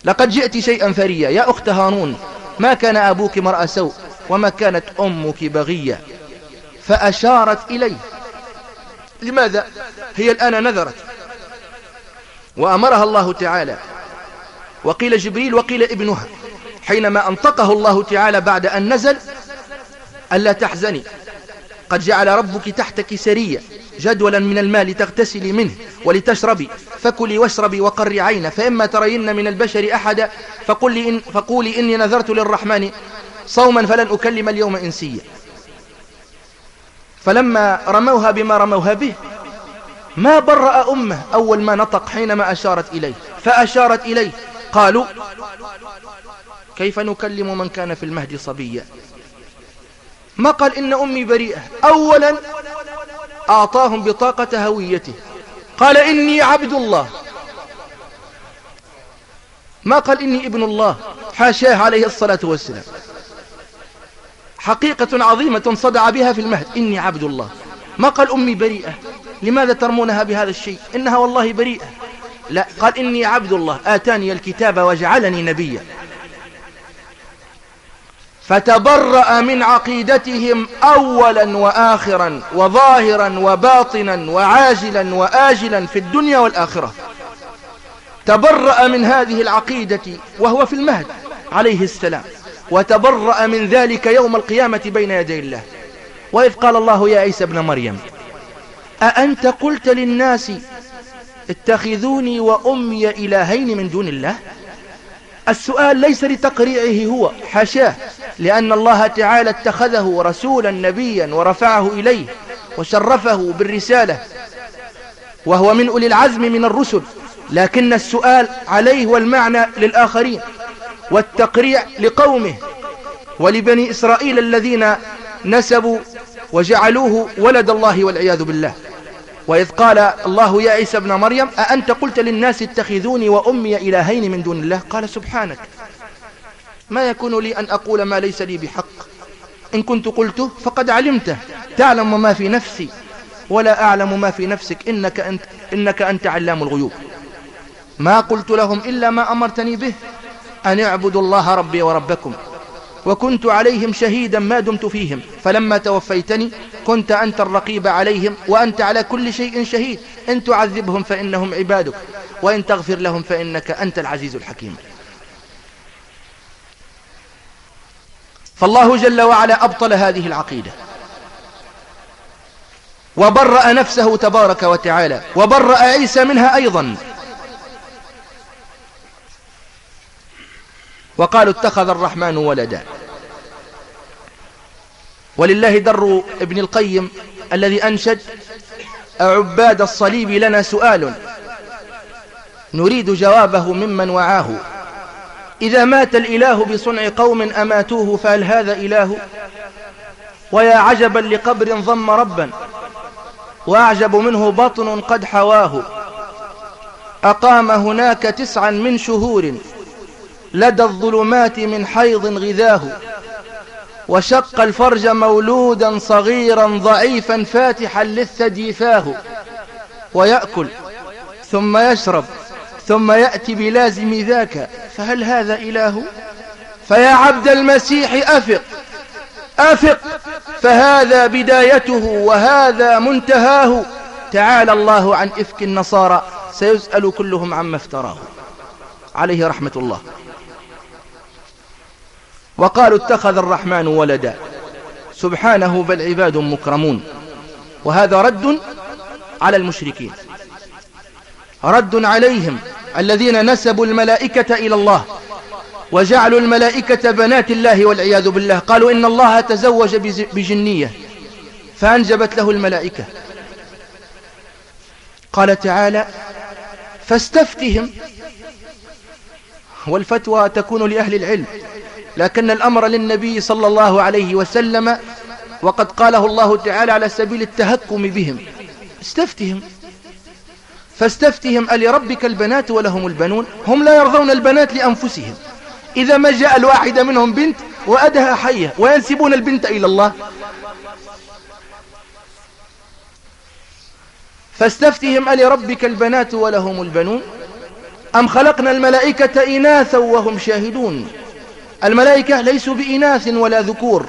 لقد جئت شيئا فريا. يا أخت هارون ما كان أبوك مرأة سوء وما كانت أمك بغية؟ فأشارت إليه لماذا؟ هي الآن نذرت. وأمرها الله تعالى. وقيل جبريل وقيل ابنها. حينما أنطقه الله تعالى بعد أن نزل ألا تحزني. قد جعل ربك تحتك سرية جدولا من الماء تغتسلي منه ولتشربي فكلي واشربي وقري عين فإما ترين من البشر أحدا فقولي, إن فقولي إني نذرت للرحمن صوما فلن أكلم اليوم إنسيا. فلما رموها بما رموها به ما برأ أمه أول ما نطق حينما أشارت إليه. فأشارت إليه قالوا كيف نكلم من كان في المهد صبيا؟ ما قال إن أمي بريئة. أولا أعطاهم بطاقة هويته. قال إني عبد الله. ما قال إني ابن الله؟ حاشاه عليه الصلاة والسلام. حقيقة عظيمة صدع بها في المهد. إني عبد الله. ما قال أمي بريئة؟ لماذا ترمونها بهذا الشيء؟ إنها والله بريئة. لا قال إني عبد الله. آتاني الكتاب وجعلني نبيا. فتبرأ من عقيدتهم أولا وآخرا وظاهرا وباطنا وعاجلا وآجلا في الدنيا والآخرة. تبرأ من هذه العقيدة وهو في المهد عليه السلام وتبرأ من ذلك يوم القيامة بين يدي الله. وإذ قال الله يا عيسى ابن مريم أأنت قلت للناس اتخذوني وأمي إلهين من دون الله؟ السؤال ليس لتقريعه هو حشاه لأن الله تعالى اتخذه رسولا نبيا ورفعه إليه وشرفه بالرسالة وهو من أولي العزم من الرسل لكن السؤال عليه والمعنى للآخرين والتقريع لقومه ولبني إسرائيل الذين نسبوا وجعلوه ولد الله والعياذ بالله. وإذ قال الله يا عيسى ابن مريم أأنت قلت للناس اتخذوني وأمي إلهين من دون الله؟ قال سبحانك. ما يكون لي أن أقول ما ليس لي بحق. إن كنت قلته فقد علمته. تعلم ما في نفسي ولا أعلم ما في نفسك. إنك أنت, إنك أنت علام الغيوب. ما قلت لهم إلا ما أمرتني به. أن اعبدوا الله ربي وربكم. وكنت عليهم شهيدا ما دمت فيهم. فلما توفيتني كنت أنت الرقيب عليهم وأنت على كل شيء شهيد. إن تعذبهم فإنهم عبادك وإن تغفر لهم فإنك أنت العزيز الحكيم. فالله جل وعلا أبطل هذه العقيدة. وبرأ نفسه تبارك وتعالى وبرأ عيسى منها أيضا. وقالوا اتخذ الرحمن ولدا. ولله در ابن القيم الذي أنشد عباد الصليب لنا سؤال نريد جوابه ممن وعاه. إذا مات الإله بصنع قوم أماتوه فهل هذا إله؟ ويا عجبا لقبر ضم ربا وأعجب منه بطن قد حواه. أقام هناك تسعا من شهور. لدى الظلمات من حيض غذاه وشق الفرج مولودا صغيرا ضعيفا فاتحا للثدي فاه ويأكل ثم يشرب ثم يأتي بلازم ذاك. فهل هذا إله؟ فيا عبد المسيح أفق أفق فهذا بدايته وهذا منتهاه. تعالى الله عن إفك النصارى سيسأل كلهم عما افتراه. عليه رحمة الله. وقالوا اتخذ الرحمن ولدا. سبحانه بل عباد مكرمون. وهذا رد على المشركين. رد عليهم الذين نسبوا الملائكة إلى الله وجعلوا الملائكة بنات الله والعياذ بالله. قالوا إن الله تزوج بجنية. فأنجبت له الملائكة. قال تعالى فاستفتهم. والفتوى تكون لأهل العلم. لكن الأمر للنبي صلى الله عليه وسلم وقد قاله الله تعالى على سبيل التهكم بهم. استفتهم. فاستفتهم ألربك البنات ولهم البنون؟ هم لا يرضون البنات لأنفسهم. إذا ما جاء الواحد منهم بنت وأدها حية وينسبون البنت إلى الله. فاستفتهم ألربك البنات ولهم البنون؟ أم خلقنا الملائكة إناثا وهم شاهدون؟ الملائكة ليسوا بإناث ولا ذكور.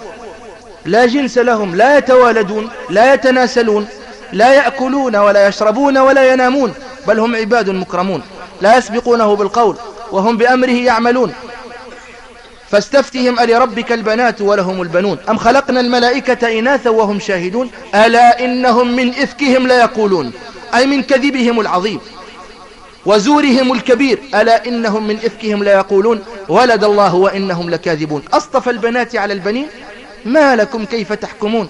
لا جنس لهم لا يتوالدون لا يتناسلون لا يأكلون ولا يشربون ولا ينامون بل هم عباد مكرمون لا يسبقونه بالقول وهم بأمره يعملون. فاستفتهم ألربك البنات ولهم البنون. أم خلقنا الملائكة إناثا وهم شاهدون؟ ألا إنهم من إفكهم لا يقولون. أي من كذبهم العظيم. وزورهم الكبير ألا إنهم من إفكهم لا يقولون ولد الله وإنهم لكاذبون. أصطفى البنات على البنين؟ ما لكم كيف تحكمون؟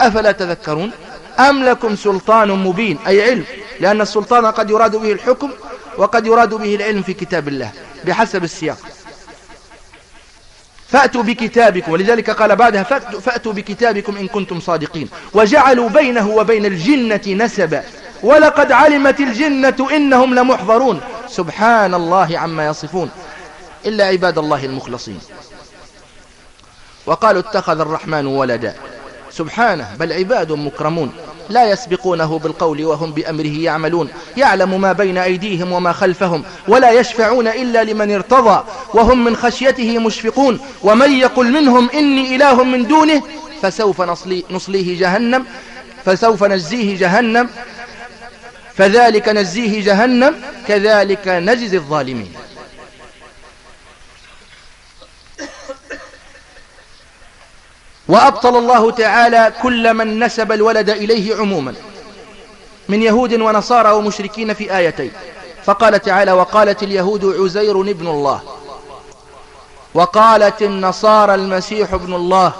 أفلا تذكرون؟ أم لكم سلطان مبين؟ أي علم لأن السلطان قد يراد به الحكم وقد يراد به العلم في كتاب الله بحسب السياق. فأتوا بكتابكم ولذلك قال بعدها فأتوا بكتابكم إن كنتم صادقين. وجعلوا بينه وبين الجنة نسبا. ولقد علمت الجنة إنهم لمحضرون. سبحان الله عما يصفون. إلا عباد الله المخلصين. وقالوا اتخذ الرحمن ولدا. سبحانه بل عباد مكرمون. لا يسبقونه بالقول وهم بأمره يعملون. يعلم ما بين أيديهم وما خلفهم. ولا يشفعون إلا لمن ارتضى. وهم من خشيته مشفقون. ومن يقل منهم إني إله من دونه فسوف نصلي نصليه جهنم فسوف نجزيه جهنم. فذلك نجزيه جهنم كذلك نجزي الظالمين. وأبطل الله تعالى كل من نسب الولد إليه عموما من يهود ونصارى ومشركين في آيتين. فقال تعالى وقالت اليهود عزير ابن الله وقالت النصارى المسيح ابن الله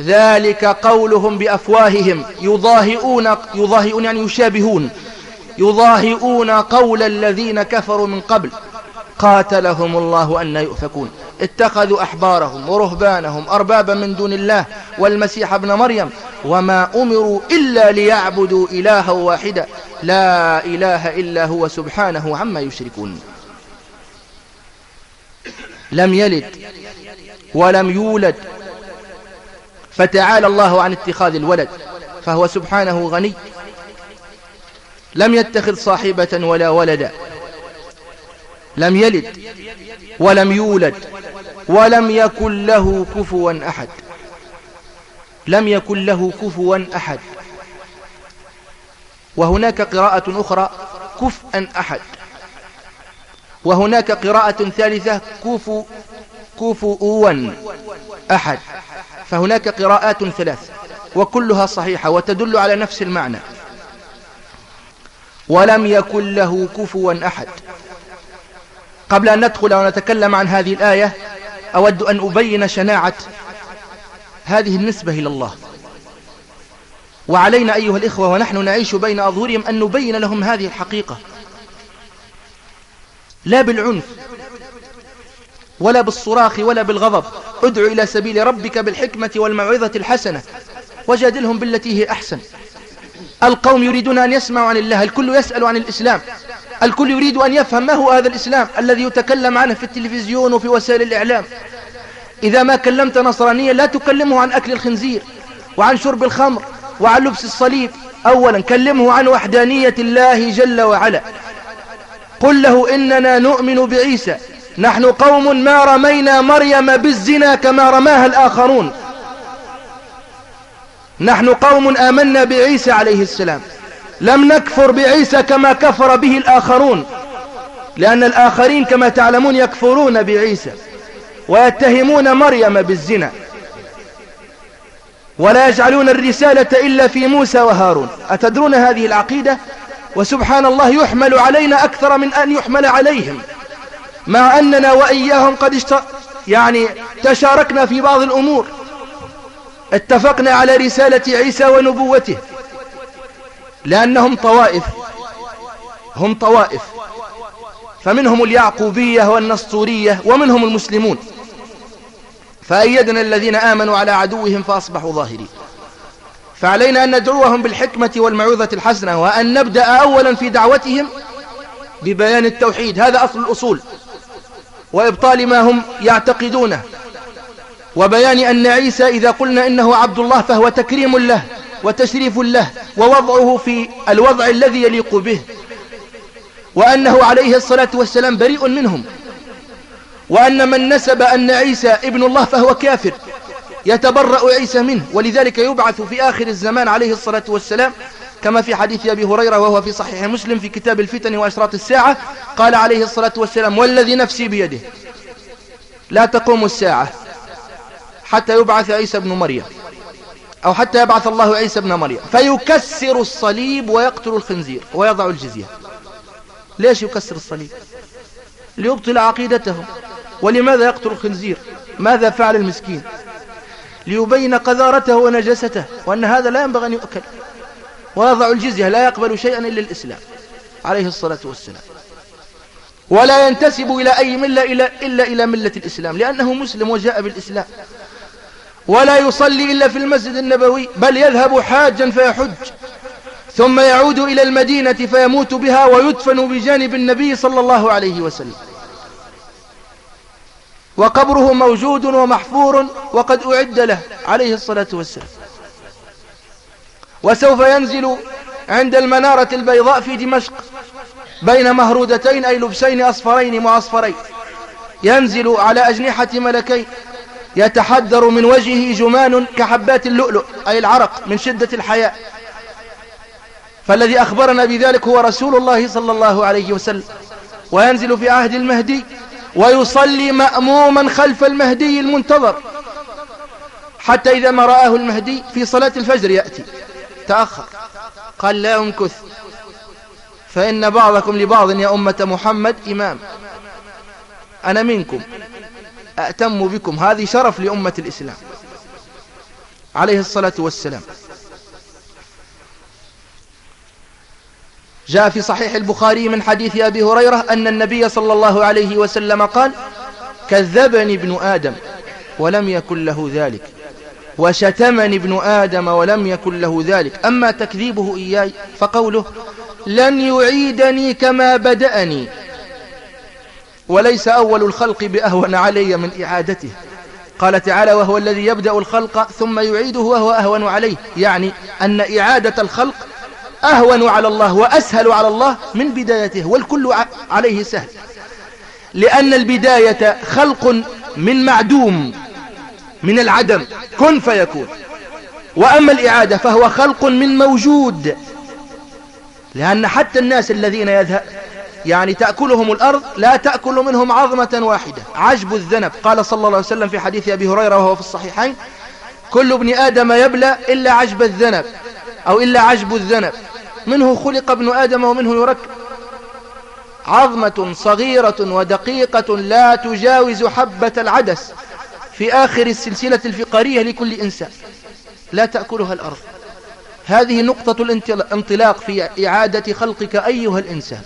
ذلك قولهم بأفواههم. يضاهئون, يضاهئون يعني يشابهون. يضاهئون قول الذين كفروا من قبل. قاتلهم الله أن يؤفكون. اتخذوا أحبارهم ورهبانهم أربابا من دون الله والمسيح ابن مريم. وما أمروا إلا ليعبدوا إلها واحدا. لا إله إلا هو سبحانه عما يشركون. لم يلد ولم يولد فتعالى الله عن اتخاذ الولد فهو سبحانه غني. لم يتخذ صاحبة ولا ولدا لم يلد ولم يولد ولم يكن له كفوا أحد. لم يكن له كفوا أحد. وهناك قراءة أخرى كفءا أحد. وهناك قراءة ثالثة كفؤوا أحد. فهناك قراءات ثلاث وكلها صحيحة وتدل على نفس المعنى. ولم يكن له كفوا أحد. قبل أن ندخل ونتكلم عن هذه الآية أود أن أبين شناعة هذه النسبة إلى الله. وعلينا أيها الإخوة ونحن نعيش بين أظهرهم أن نبين لهم هذه الحقيقة. لا بالعنف ولا بالصراخ ولا بالغضب. ادعو إلى سبيل ربك بالحكمة والموعظة الحسنة. وجادلهم بالتي هي أحسن. القوم يريدون أن يسمعوا عن الله الكل يسأل عن الإسلام. الكل يريد أن يفهم ما هو هذا الإسلام الذي يتكلم عنه في التلفزيون وفي وسائل الإعلام. إذا ما كلمت نصرانيا لا تكلمه عن أكل الخنزير وعن شرب الخمر وعن لبس الصليب. أولا كلمه عن وحدانية الله جل وعلا. قل له إننا نؤمن بعيسى. نحن قوم ما رمينا مريم بالزنا كما رماها الآخرون. نحن قوم آمنا بعيسى عليه السلام. لم نكفر بعيسى كما كفر به الآخرون لأن الآخرين كما تعلمون يكفرون بعيسى ويتهمون مريم بالزنا. ولا يجعلون الرسالة إلا في موسى وهارون. أتدرون هذه العقيدة؟ وسبحان الله يحمل علينا أكثر من أن يحمل عليهم. مع أننا وإياهم قد اشت... يعني تشاركنا في بعض الأمور. اتفقنا على رسالة عيسى ونبوته. لأنهم طوائف. هم طوائف. فمنهم اليعقوبية والنسطورية ومنهم المسلمون. فأيدنا الذين آمنوا على عدوهم فأصبحوا ظاهرين. فعلينا أن ندعوهم بالحكمة والمعوذة الحسنة وأن نبدأ أولا في دعوتهم ببيان التوحيد. هذا أصل الأصول. وإبطال ما هم يعتقدونه. وبيان أن عيسى إذا قلنا إنه عبد الله فهو تكريم له وتشريف له ووضعه في الوضع الذي يليق به وأنه عليه الصلاة والسلام بريء منهم. وأن من نسب أن عيسى ابن الله فهو كافر يتبرأ عيسى منه ولذلك يبعث في آخر الزمان عليه الصلاة والسلام كما في حديث أبي هريرة وهو في صحيح مسلم في كتاب الفتن وأشراط الساعة قال عليه الصلاة والسلام والذي نفسي بيده لا تقوم الساعة حتى يبعث عيسى ابن مريم أو حتى يبعث الله عيسى ابن مريم. فيكسر الصليب ويقتل الخنزير ويضع الجزية. ليش يكسر الصليب؟ ليبطل عقيدتهم. ولماذا يقتل الخنزير؟ ماذا فعل المسكين؟ ليبين قذارته ونجسته وأن هذا لا ينبغي أن يؤكل. ويضع الجزية لا يقبل شيئا إلا الإسلام عليه الصلاة والسلام. ولا ينتسب إلى أي ملة إلا إلى ملة الإسلام لأنه مسلم وجاء بالإسلام. ولا يصلي إلا في المسجد النبوي بل يذهب حاجا فيحج ثم يعود إلى المدينة فيموت بها ويدفن بجانب النبي صلى الله عليه وسلم. وقبره موجود ومحفور وقد أعد له عليه الصلاة والسلام. وسوف ينزل عند المنارة البيضاء في دمشق بين مهرودتين أي لبسين أصفرين معصفرين ينزل على أجنحة ملكين يتحدر من وجهه جمان كحبات اللؤلؤ أي العرق من شدة الحياء. فالذي أخبرنا بذلك هو رسول الله صلى الله عليه وسلم. وينزل في عهد المهدي ويصلي مأموما خلف المهدي المنتظر حتى إذا ما رآه المهدي في صلاة الفجر يأتي. تأخر. قال لا أمكث فإن بعضكم لبعض يا أمة محمد إمام. أنا منكم. أأتم بكم. هذه شرف لأمة الإسلام. عليه الصلاة والسلام. جاء في صحيح البخاري من حديث أبي هريرة أن النبي صلى الله عليه وسلم قال كذبني ابن آدم ولم يكن له ذلك. وشتمني ابن آدم ولم يكن له ذلك. أما تكذيبه إياي فقوله لن يعيدني كما بدأني وليس أول الخلق بأهون علي من إعادته. قال تعالى وهو الذي يبدأ الخلق ثم يعيده وهو أهون عليه. يعني أن إعادة الخلق أهون على الله وأسهل على الله من بدايته والكل عليه سهل. لأن البداية خلق من معدوم. من العدم كن فيكون. وأما الإعادة فهو خلق من موجود. لأن حتى الناس الذين يذهب يعني تأكلهم الأرض لا تأكل منهم عظمة واحدة. عجب الذنب. قال صلى الله عليه وسلم في حديث أبي هريرة وهو في الصحيحين كل ابن آدم يبلى إلا عجب الذنب أو إلا عجب الذنب. منه خلق ابن آدم ومنه يركب عظمة صغيرة ودقيقة لا تجاوز حبة العدس. في آخر السلسلة الفقارية لكل إنسان. لا تأكلها الأرض. هذه نقطة الانطلاق في إعادة خلقك أيها الإنسان.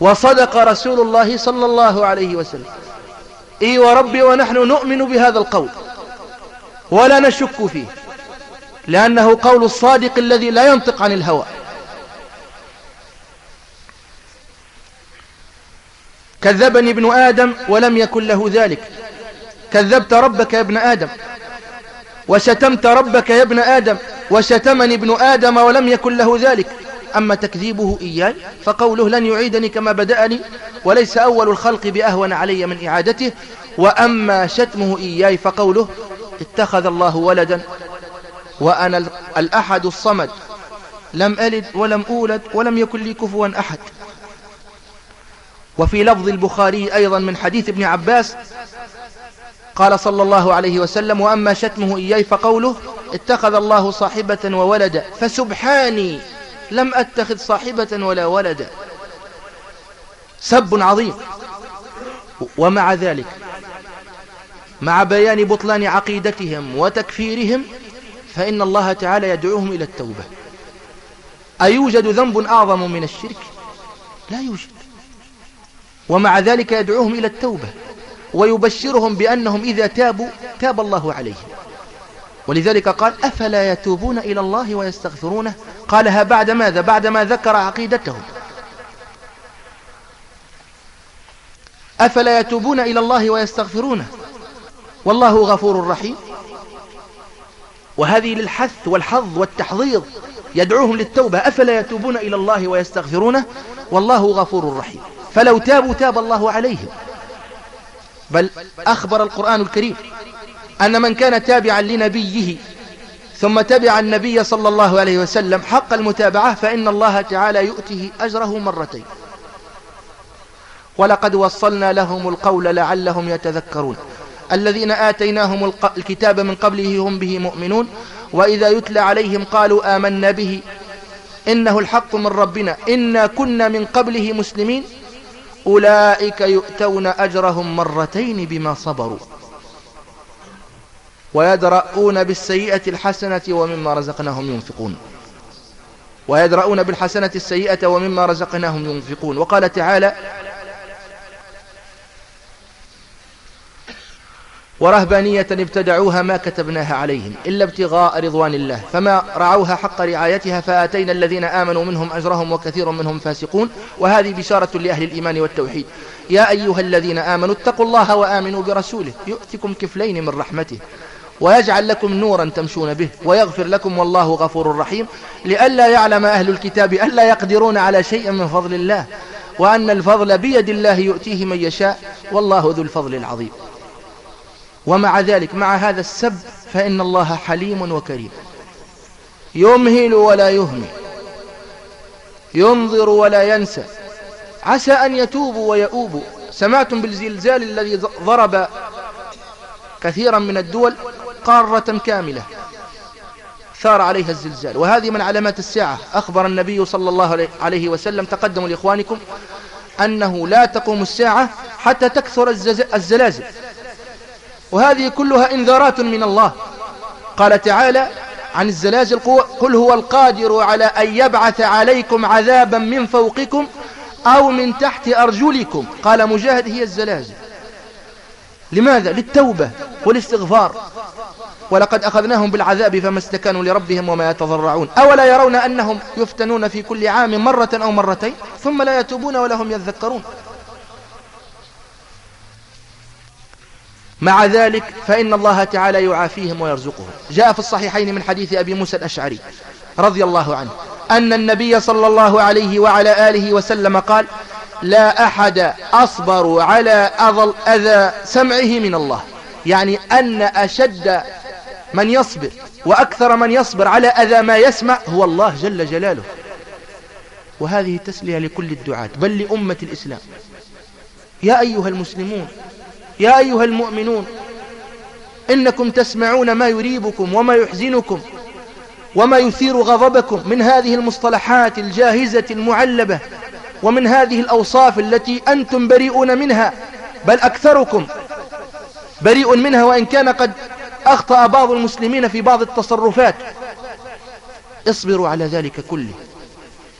وصدق رسول الله صلى الله عليه وسلم. إي وربي ونحن نؤمن بهذا القول. ولا نشك فيه. لأنه قول الصادق الذي لا ينطق عن الهوى. كذبني ابن آدم ولم يكن له ذلك. كذبت ربك يا ابن آدم وشتمت ربك يا ابن آدم وشتمني ابن آدم ولم يكن له ذلك. أما تكذيبه إياي فقوله لن يعيدني كما بدأني وليس أول الخلق بأهون علي من إعادته. وأما شتمه إياي فقوله اتخذ الله ولدا وأنا الأحد الصمد لم ألد ولم أولد ولم يكن لي كفوا أحد. وفي لفظ البخاري أيضا من حديث ابن عباس قال صلى الله عليه وسلم وأما شتمه إياي فقوله اتخذ الله صاحبة وولدا فسبحاني لم أتخذ صاحبة ولا ولدا سب عظيم. ومع ذلك مع بيان بطلان عقيدتهم وتكفيرهم فإن الله تعالى يدعوهم إلى التوبة. أيوجد ذنب أعظم من الشرك؟ لا يوجد. ومع ذلك يدعوهم إلى التوبة. ويبشرهم بأنهم إذا تابوا تاب الله عليهم. ولذلك قال أفلا يتوبون إلى الله ويستغفرونه؟ قالها بعد ماذا؟ بعد ما ذكر عقيدتهم. أفلا يتوبون إلى الله ويستغفرونه؟ والله غفور رحيم. وهذه للحث والحظ والتحضيض يدعوهم للتوبة. أفلا يتوبون إلى الله ويستغفرونه؟ والله غفور رحيم. فلو تابوا تاب الله عليهم. بل أخبر القرآن الكريم أن من كان تابعا لنبيه ثم تبع النبي صلى الله عليه وسلم حق المتابعة فإن الله تعالى يؤته أجره مرتين. ولقد وصلنا لهم القول لعلهم يتذكرون. الذين آتيناهم الكتاب من قبله هم به مؤمنون وإذا يتلى عليهم قالوا آمنا به. إنه الحق من ربنا. إنا كنا من قبله مسلمين. أولئك يؤتون أجرهم مرتين بما صبروا ويدرؤون بالسيئة الحسنة ومما رزقناهم ينفقون. ويدرؤون بالحسنة السيئة ومما رزقناهم ينفقون. وقال تعالى ورهبانية ابتدعوها ما كتبناها عليهم إلا ابتغاء رضوان الله. فما رعوها حق رعايتها فآتينا الذين آمنوا منهم أجرهم وكثير منهم فاسقون. وهذه بشارة لأهل الإيمان والتوحيد. يا أيها الذين آمنوا اتقوا الله وآمنوا برسوله. يؤتكم كفلين من رحمته ويجعل لكم نورا تمشون به ويغفر لكم والله غفور رحيم. لئلا يعلم أهل الكتاب ألا يقدرون على شيء من فضل الله وأن الفضل بيد الله يؤتيه من يشاء. والله ذو الفضل العظيم. ومع ذلك مع هذا السب فإن الله حليم وكريم. يمهل ولا يهمل ينظر ولا ينسى. عسى أن يتوبوا ويؤوبوا سمعتم بالزلزال الذي ضرب كثيرا من الدول قارة كاملة. ثار عليها الزلزال. وهذه من علامات الساعة. أخبر النبي صلى الله عليه وسلم تقدموا لإخوانكم أنه لا تقوم الساعة حتى تكثر الزلازل. وهذه كلها انذارات من الله. قال تعالى عن الزلازل قل هو القادر على أن يبعث عليكم عذابا من فوقكم أو من تحت أرجلكم. قال مجاهد هي الزلازل. لماذا؟ للتوبة والاستغفار. ولقد أخذناهم بالعذاب فما استكانوا لربهم وما يتضرعون. أولا يرون أنهم يفتنون في كل عام مرة أو مرتين ثم لا يتوبون ولا هم يذكرون. مع ذلك فإن الله تعالى يعافيهم ويرزقهم. جاء في الصحيحين من حديث أبي موسى الأشعري رضي الله عنه أن النبي صلى الله عليه وعلى آله وسلم قال لا أحد أصبر على أضل أذى سمعه من الله. يعني أن أشد من يصبر وأكثر من يصبر على أذى ما يسمع هو الله جل جلاله. وهذه تسلية لكل الدعاة بل لأمة الإسلام. يا أيها المسلمون يا أيها المؤمنون إنكم تسمعون ما يريبكم وما يحزنكم وما يثير غضبكم من هذه المصطلحات الجاهزة المعلبة ومن هذه الأوصاف التي أنتم بريئون منها بل أكثركم بريء منها وإن كان قد أخطأ بعض المسلمين في بعض التصرفات. اصبروا على ذلك كله.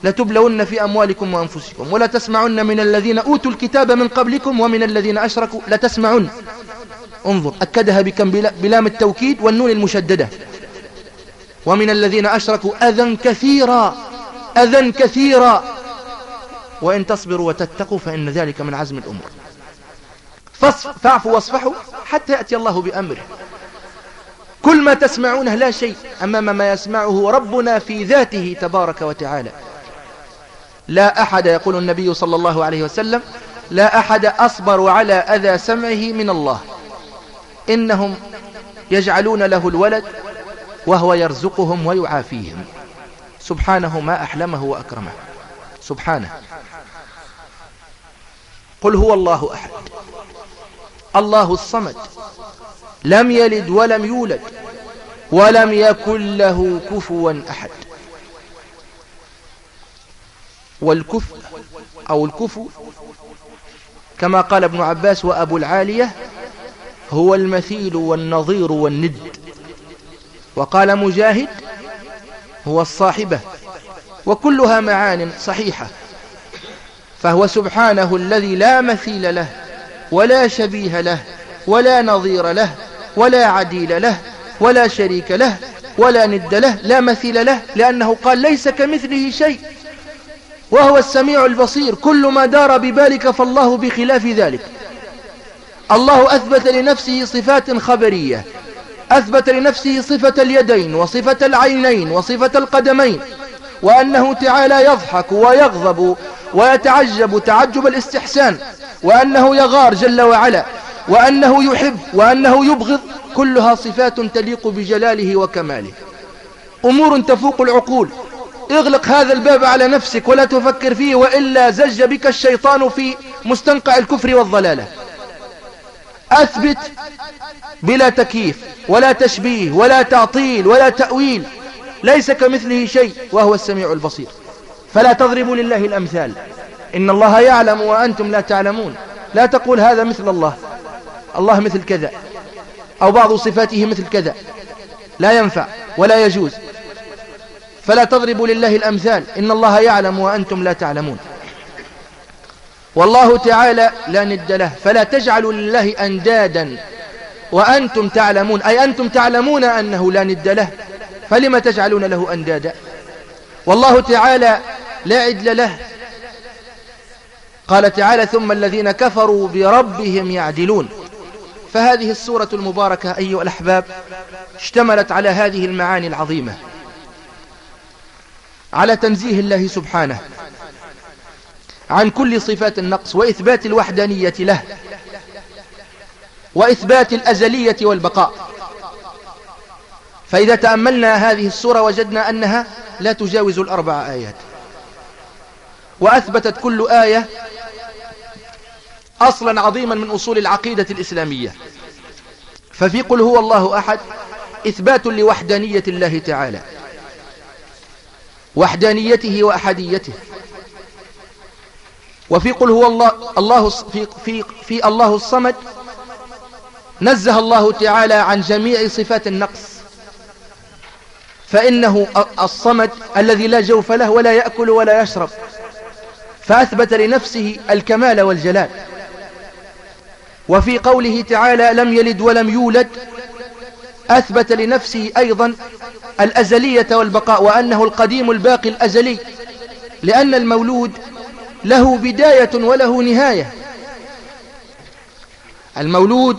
لتبلون في أموالكم وأنفسكم ولا تسمعن من الذين أوتوا الكتاب من قبلكم ومن الذين أشركوا لتسمعن انظر أكدها بكم بلام التوكيد والنون المشددة. ومن الذين أشركوا أذى كثيرا أذى كثيرا. وإن تصبروا وتتقوا فإن ذلك من عزم الأمور. فاعفوا واصفحوا حتى يأتي الله بأمره. كل ما تسمعونه لا شيء أمام ما يسمعه ربنا في ذاته تبارك وتعالى. لا أحد يقول النبي صلى الله عليه وسلم لا أحد أصبر على أذى سمعه من الله. إنهم يجعلون له الولد وهو يرزقهم ويعافيهم. سبحانه ما أحلمه وأكرمه. سبحانه. قل هو الله أحد. الله الصمد. لم يلد ولم يولد ولم يكن له كفوا أحد. والكف أو الكفو كما قال ابن عباس وأبو العالية هو المثيل والنظير والند. وقال مجاهد هو الصاحبة وكلها معان صحيحة. فهو سبحانه الذي لا مثيل له ولا شبيه له ولا نظير له ولا عديل له ولا شريك له ولا ند له لا مثيل له لأنه قال ليس كمثله شيء. وهو السميع البصير. كل ما دار ببالك فالله بخلاف ذلك. الله أثبت لنفسه صفات خبرية. أثبت لنفسه صفة اليدين وصفة العينين وصفة القدمين. وأنه تعالى يضحك ويغضب ويتعجب تعجب الاستحسان. وأنه يغار جل وعلا. وأنه يحب وأنه يبغض. كلها صفات تليق بجلاله وكماله. أمور تفوق العقول. اغلق هذا الباب على نفسك ولا تفكر فيه وإلا زج بك الشيطان في مستنقع الكفر والضلالة. أثبت بلا تكييف ولا تشبيه ولا تعطيل ولا تأويل. ليس كمثله شيء وهو السميع البصير. فلا تضربوا لله الأمثال. إن الله يعلم وأنتم لا تعلمون. لا تقول هذا مثل الله. الله مثل كذا. أو بعض صفاته مثل كذا. لا ينفع ولا يجوز. فلا تضربوا لله الأمثال. إن الله يعلم وأنتم لا تعلمون. والله تعالى لا ند له. فلا تجعلوا لله أندادا وأنتم تعلمون. أي أنتم تعلمون أنه لا ند له. فلم تجعلون له أندادا؟ والله تعالى لا عدل له. قال تعالى ثم الذين كفروا بربهم يعدلون. فهذه السورة المباركة أيها الأحباب اشتملت على هذه المعاني العظيمة. على تنزيه الله سبحانه عن كل صفات النقص وإثبات الوحدانية له وإثبات الأزلية والبقاء. فإذا تأملنا هذه السورة وجدنا أنها لا تجاوز الأربع آيات. وأثبتت كل آية أصلا عظيما من أصول العقيدة الإسلامية. ففي قل هو الله أحد إثبات لوحدانية الله تعالى. وحدانيته وأحديته. وفي قل هو الله, الله في, في, في الله الصمد نزه الله تعالى عن جميع صفات النقص. فإنه الصمد الذي لا جوف له ولا يأكل ولا يشرب. فأثبت لنفسه الكمال والجلال. وفي قوله تعالى لم يلد ولم يولد أثبت لنفسه أيضا الأزلية والبقاء وأنه القديم الباقي الأزلي لأن المولود له بداية وله نهاية. المولود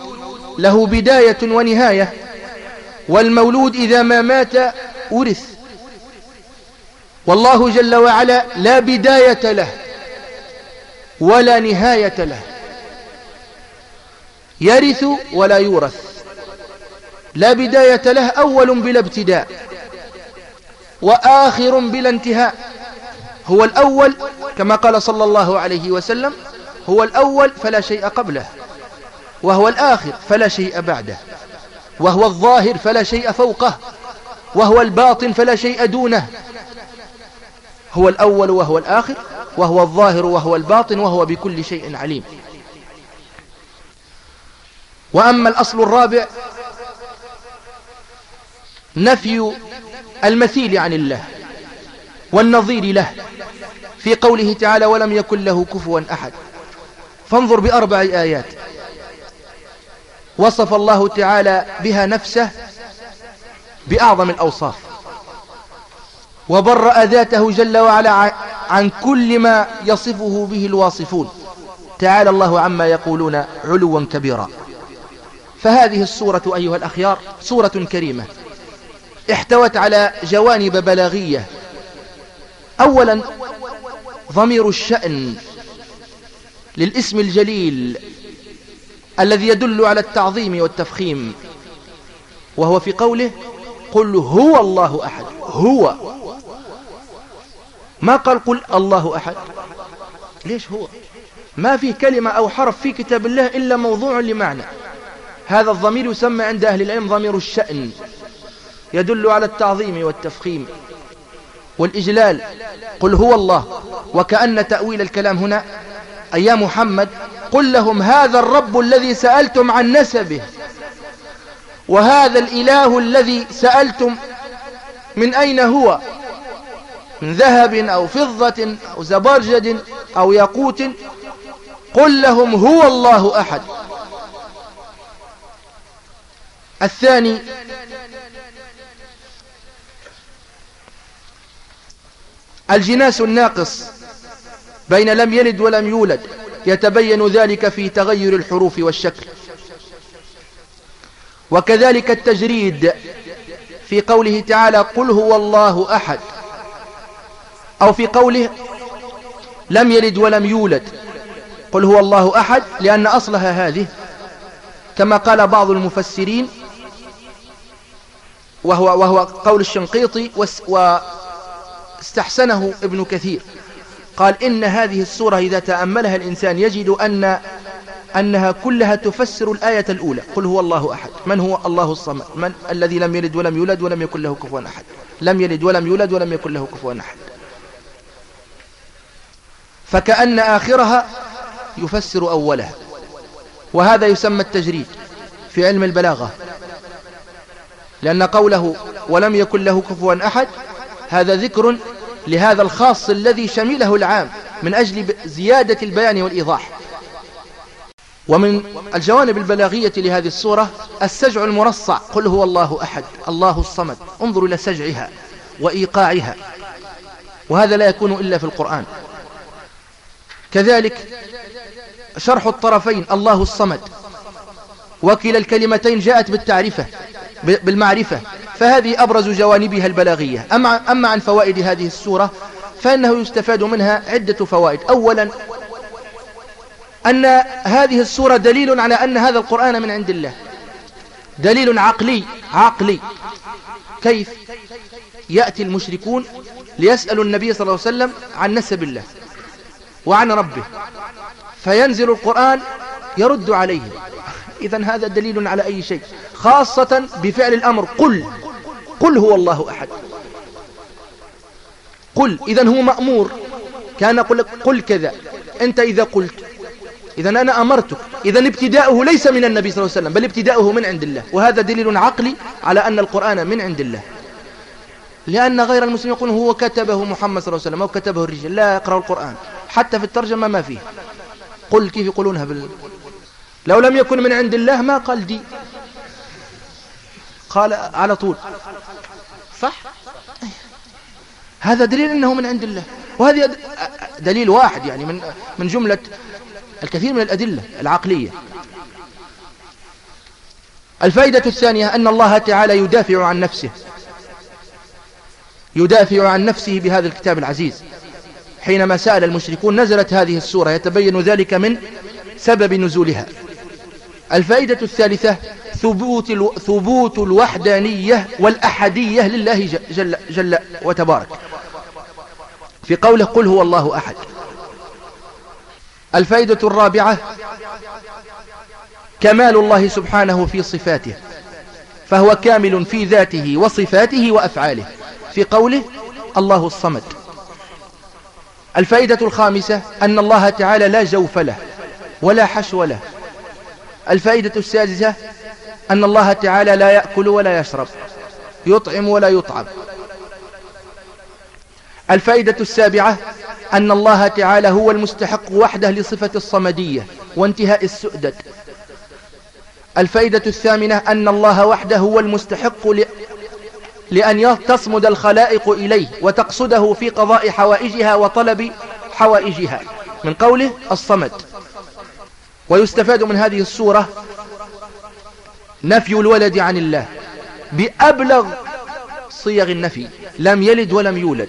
له بداية ونهاية والمولود إذا ما مات ورث. والله جل وعلا لا بداية له ولا نهاية له. يرث ولا يورث. لا بداية له أول بلا ابتداء وآخر بلا انتهاء. هو الأول كما قال صلى الله عليه وسلم هو الأول فلا شيء قبله وهو الآخر فلا شيء بعده وهو الظاهر فلا شيء فوقه وهو الباطن فلا شيء دونه. هو الأول وهو الآخر وهو الظاهر وهو الباطن وهو بكل شيء عليم. وأما الأصل الرابع نفي المثيل عن الله والنظير له. في قوله تعالى ولم يكن له كفوا أحد. فانظر بأربع آيات. وصف الله تعالى بها نفسه بأعظم الأوصاف. وبرأ ذاته جل وعلا عن كل ما يصفه به الواصفون. تعالى الله عما يقولون علوا كبيرا. فهذه السورة أيها الأخيار سورة كريمة. احتوت على جوانب بلاغية. أولا ضمير الشأن للاسم الجليل الذي يدل على التعظيم والتفخيم وهو في قوله قل هو الله أحد. هو. ما قال قل الله أحد ليش هو؟ ما في كلمة أو حرف في كتاب الله إلا موضوع لمعنى. هذا الضمير يسمى عند أهل العلم ضمير الشأن. يدل على التعظيم والتفخيم والإجلال. قل هو الله. وكأن تأويل الكلام هنا أي يا محمد قل لهم هذا الرب الذي سألتم عن نسبه وهذا الإله الذي سألتم من أين هو؟ من ذهب أو فضة أو زبرجد أو ياقوت. قل لهم هو الله أحد. الثاني الجناس الناقص بين لم يلد ولم يولد يتبين ذلك في تغير الحروف والشكل. وكذلك التجريد في قوله تعالى قل هو الله أحد أو في قوله لم يلد ولم يولد قل هو الله أحد لأن أصلها هذه كما قال بعض المفسرين وهو, وهو قول الشنقيطي واستحسنه ابن كثير. قال إن هذه السورة إذا تأملها الإنسان يجد أن أنها كلها تفسر الآية الأولى. قل هو الله أحد. من هو الله الصمد؟ من الذي لم يلد ولم يولد ولم يكن له كفوا أحد. لم يلد ولم يولد ولم يكن له كفوا أحد. فكأن آخرها يفسر أولها. وهذا يسمى التجريد في علم البلاغة. لأن قوله ولم يكن له كفوا أحد هذا ذكر لهذا الخاص الذي شمله العام من أجل زيادة البيان والإيضاح. ومن الجوانب البلاغية لهذه السورة السجع المرصع قل هو الله أحد الله الصمد انظروا إلى سجعها وإيقاعها. وهذا لا يكون إلا في القرآن. كذلك شرح الطرفين الله الصمد. وكلا الكلمتين جاءت بالتعرفة بالمعرفة. فهذه أبرز جوانبها البلاغية. أما, أما عن فوائد هذه السورة فإنه يستفاد منها عدة فوائد. أولا أن هذه السورة دليل على أن هذا القرآن من عند الله. دليل عقلي عقلي. كيف؟ يأتي المشركون ليسألوا النبي صلى الله عليه وسلم عن نسب الله وعن ربه. فينزل القرآن يرد عليهم. إذا هذا دليل على أي شيء؟ خاصة بفعل الأمر. قل. قل هو الله أحد. قل إذا هو مأمور. كان قل, قل كذا. أنت إذا قلت. إذا أنا أمرتك. إذا ابتداؤه ليس من النبي صلى الله عليه وسلم بل ابتداؤه من عند الله. وهذا دليل عقلي على أن القرآن من عند الله. لأن غير المسلم يقول هو كتبه محمد صلى الله عليه وسلم أو كتبه الرجال. لا يقرأ القرآن. حتى في الترجمة ما فيه. قل كيف يقولونها بال... لو لم يكن من عند الله ما قال دي. قال على طول. صح؟ هذا دليل أنه من عند الله. وهذه دليل واحد يعني من من جملة الكثير من الأدلة العقلية. الفائدة الثانية أن الله تعالى يدافع عن نفسه. يدافع عن نفسه بهذا الكتاب العزيز. حينما سأل المشركون نزلت هذه السورة يتبين ذلك من سبب نزولها. الفائدة الثالثة ثبوت, ألو... ثبوت الوحدانية والأحدية لله جل, جل وتبارك. في قوله قل هو الله أحد. الفائدة الرابعة كمال الله سبحانه في صفاته فهو كامل في ذاته وصفاته وأفعاله. في قوله الله الصمد. الفائدة الخامسة أن الله تعالى لا جوف له ولا حشو له. الفائدة السادسة أن الله تعالى لا يأكل ولا يشرب يطعم ولا يطعم. الفائدة السابعة أن الله تعالى هو المستحق وحده لصفة الصمدية وانتهاء السؤدد. الفائدة الثامنة أن الله وحده هو المستحق ل... لأن تصمد الخلائق إليه وتقصده في قضاء حوائجها وطلب حوائجها. من قوله الصمد. ويستفاد من هذه السورة نفي الولد عن الله بأبلغ صيغ النفي لم يلد ولم يولد.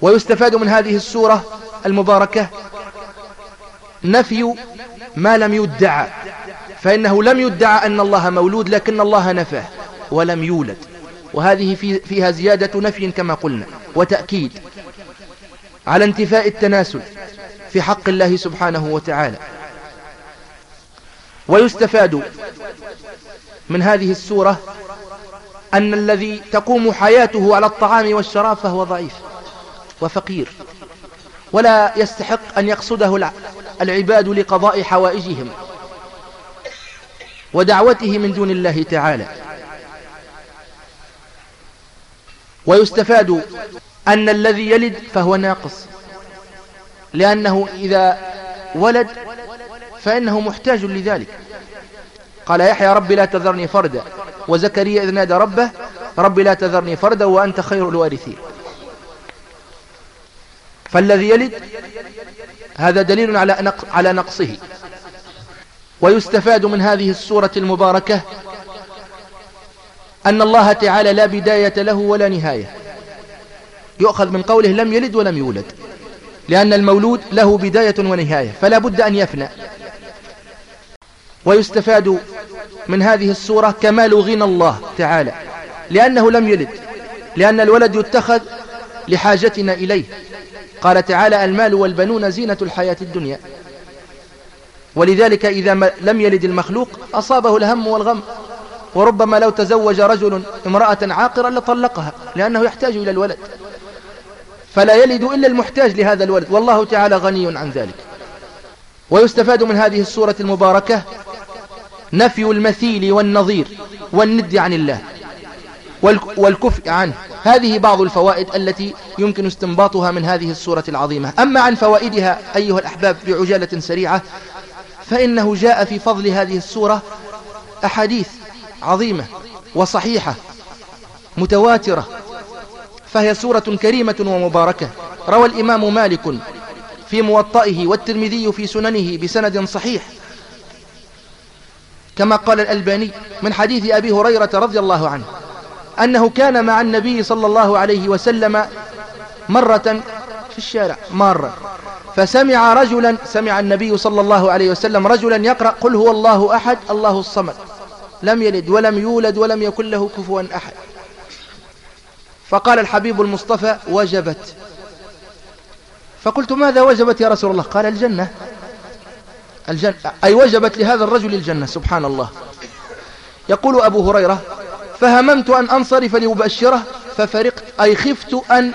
ويستفاد من هذه السورة المباركة نفي ما لم يدعى فإنه لم يدعى أن الله مولود لكن الله نفاه ولم يولد. وهذه في فيها زيادة نفي كما قلنا وتأكيد على انتفاء التناسل. في حق الله سبحانه وتعالى. ويستفاد من هذه السورة أن الذي تقوم حياته على الطعام والشراب فهو ضعيف وفقير ولا يستحق أن يقصده العباد لقضاء حوائجهم ودعوته من دون الله تعالى. ويستفاد أن الذي يلد فهو ناقص. لأنه إذا ولد فإنه محتاج لذلك. قال يحيى ربي لا تذرني فردا وزكريا إذ نادى ربه ربي لا تذرني فردا وأنت خير الوارثين. فالذي يلد هذا دليل على على نقصه. ويستفاد من هذه السورة المباركة أن الله تعالى لا بداية له ولا نهاية. يؤخذ من قوله لم يلد ولم يولد. لأن المولود له بداية ونهاية فلا بد أن يفنى. ويستفاد من هذه السورة كمال غنى الله تعالى لأنه لم يلد لأن الولد يتخذ لحاجتنا إليه. قال تعالى المال والبنون زينة الحياة الدنيا. ولذلك إذا لم يلد المخلوق أصابه الهم والغم وربما لو تزوج رجل امرأة عاقرا لطلقها لأنه يحتاج إلى الولد. فلا يلد إلا المحتاج لهذا الولد. والله تعالى غني عن ذلك. ويستفاد من هذه السورة المباركة نفي المثيل والنظير والند عن الله والكفء عنه. هذه بعض الفوائد التي يمكن استنباطها من هذه السورة العظيمة. أما عن فوائدها أيها الأحباب بعجالة سريعة فإنه جاء في فضل هذه السورة أحاديث عظيمة وصحيحة متواترة فهي سورة كريمة ومباركة. روى الإمام مالك في موطئه والترمذي في سننه بسند صحيح. كما قال الألباني من حديث أبي هريرة رضي الله عنه أنه كان مع النبي صلى الله عليه وسلم مرة في الشارع مرة. فسمع رجلا سمع النبي صلى الله عليه وسلم رجلا يقرأ قل هو الله أحد الله الصمد. لم يلد ولم يولد ولم يكن له كفوا أحد. فقال الحبيب المصطفى وجبت. فقلت ماذا وجبت يا رسول الله؟ قال الجنة. الجنة أي وجبت لهذا الرجل الجنة سبحان الله. يقول أبو هريرة فهممت أن أنصرف لأبشره ففرقت أي خفت أن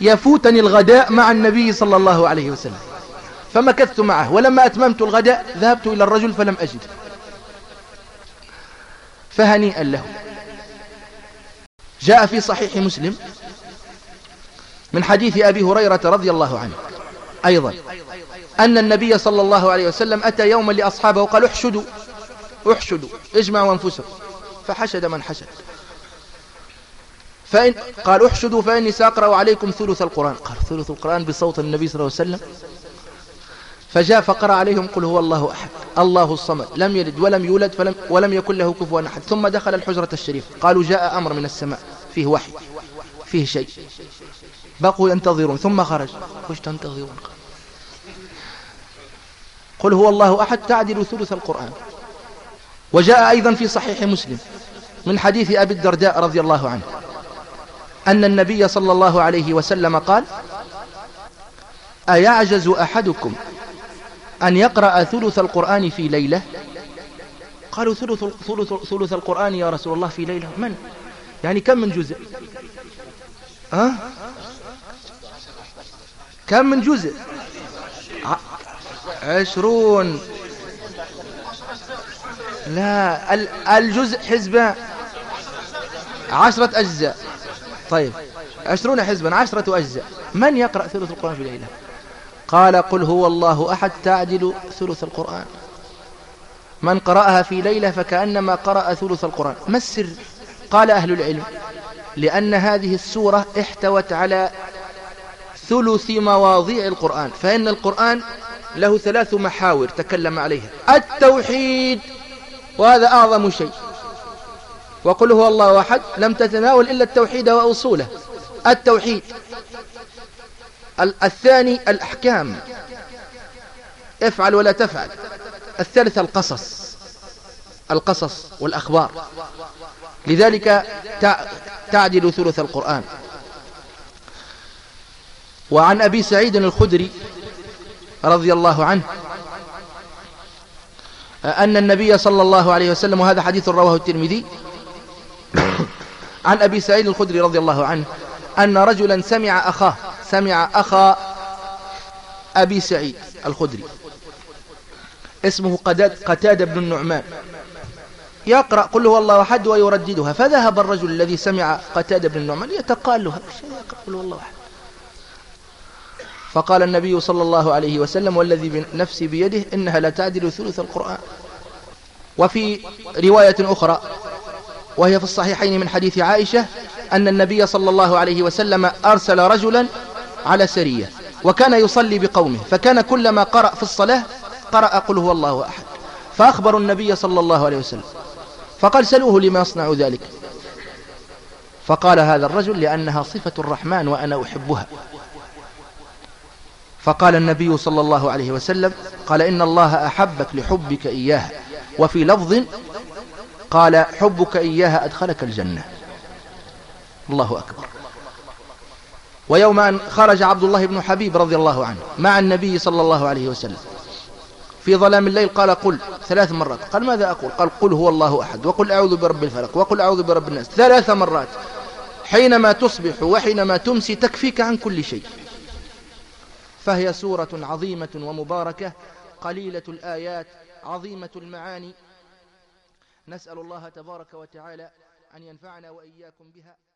يفوتني الغداء مع النبي صلى الله عليه وسلم. فمكثت معه ولما أتممت الغداء ذهبت إلى الرجل فلم أجد. فهنيئا له. جاء في صحيح مسلم من حديث أبي هريرة رضي الله عنه أيضا أن النبي صلى الله عليه وسلم أتى يوما لأصحابه وقال احشدوا احشدوا اجمعوا أنفسكم فحشد من حشد. فإن قال احشدوا فإني سأقرأ عليكم ثلث القرآن. قال ثلث القرآن بصوت النبي صلى الله عليه وسلم؟ فجاء فقرأ عليهم قل هو الله أحد الله الصمد لم يلد ولم يولد فلم ولم يكن له كفوا أحد. ثم دخل الحجرة الشريفة. قالوا جاء أمر من السماء فيه وحي فيه شيء. بقوا ينتظرون ثم خرج. وش تنتظرون؟ قل هو الله أحد تعدل ثلث القرآن. وجاء أيضا في صحيح مسلم من حديث أبي الدرداء رضي الله عنه أن النبي صلى الله عليه وسلم قال أيعجز أحدكم أن يقرأ ثلث القرآن في ليلة؟ قالوا ثلث, ثلث, ثلث القرآن يا رسول الله في ليلة. من؟ يعني كم من جزء؟ أه؟ كم من جزء؟ عشرون. لا الجزء حزبة عشرة أجزاء. طيب عشرون حزبا عشرة أجزاء. من يقرأ ثلث القرآن في ليلة؟ قال قل هو الله أحد تعدل ثلث القرآن. من قرأها في ليلة فكأنما قرأ ثلث القرآن. ما السر؟ قال أهل العلم لأن هذه السورة احتوت على ثلث مواضيع القرآن فإن القرآن له ثلاث محاور تكلم عليها. التوحيد وهذا أعظم شيء. وقل هو الله أحد لم تتناول إلا التوحيد وأصوله. التوحيد. الثاني الأحكام. افعل ولا تفعل. الثالث القصص. القصص والأخبار. لذلك تعدل ثلث القرآن. وعن أبي سعيد الخدري رضي الله عنه أن النبي صلى الله عليه وسلم وهذا حديث رواه الترمذي عن أبي سعيد الخدري رضي الله عنه أن رجلا سمع أخاه سمع أخا أبي سعيد الخدري. اسمه قتاد بن النعمان. يقرأ قل هو الله أحد ويرددها. فذهب الرجل الذي سمع قتاد بن النعمان يتقال له قل هو الله أحد. فقال النبي صلى الله عليه وسلم والذي نفسي بيده إنها لا تعدل ثلث القرآن. وفي رواية أخرى وهي في الصحيحين من حديث عائشة أن النبي صلى الله عليه وسلم أرسل رجلا على سرية وكان يصلي بقومه فكان كلما قرأ في الصلاة قرأ قل هو الله أحد. فأخبروا النبي صلى الله عليه وسلم فقال سلوه لما يصنع ذلك؟ فقال هذا الرجل لأنها صفة الرحمن وأنا أحبها. فقال النبي صلى الله عليه وسلم قال إن الله أحبك لحبك إياها وفي لفظ قال حبك إياها أدخلك الجنة. الله أكبر. ويوم أن خرج عبد الله بن حبيب رضي الله عنه مع النبي صلى الله عليه وسلم. في ظلام الليل قال قل ثلاث مرات. قال ماذا أقول؟ قال قل هو الله أحد وقل أعوذ برب الفلق وقل أعوذ برب الناس. ثلاث مرات. حينما تصبح وحينما تمسي تكفيك عن كل شيء. فهي سورة عظيمة ومباركة قليلة الآيات عظيمة المعاني. نسأل الله تبارك وتعالى أن ينفعنا وإياكم بها.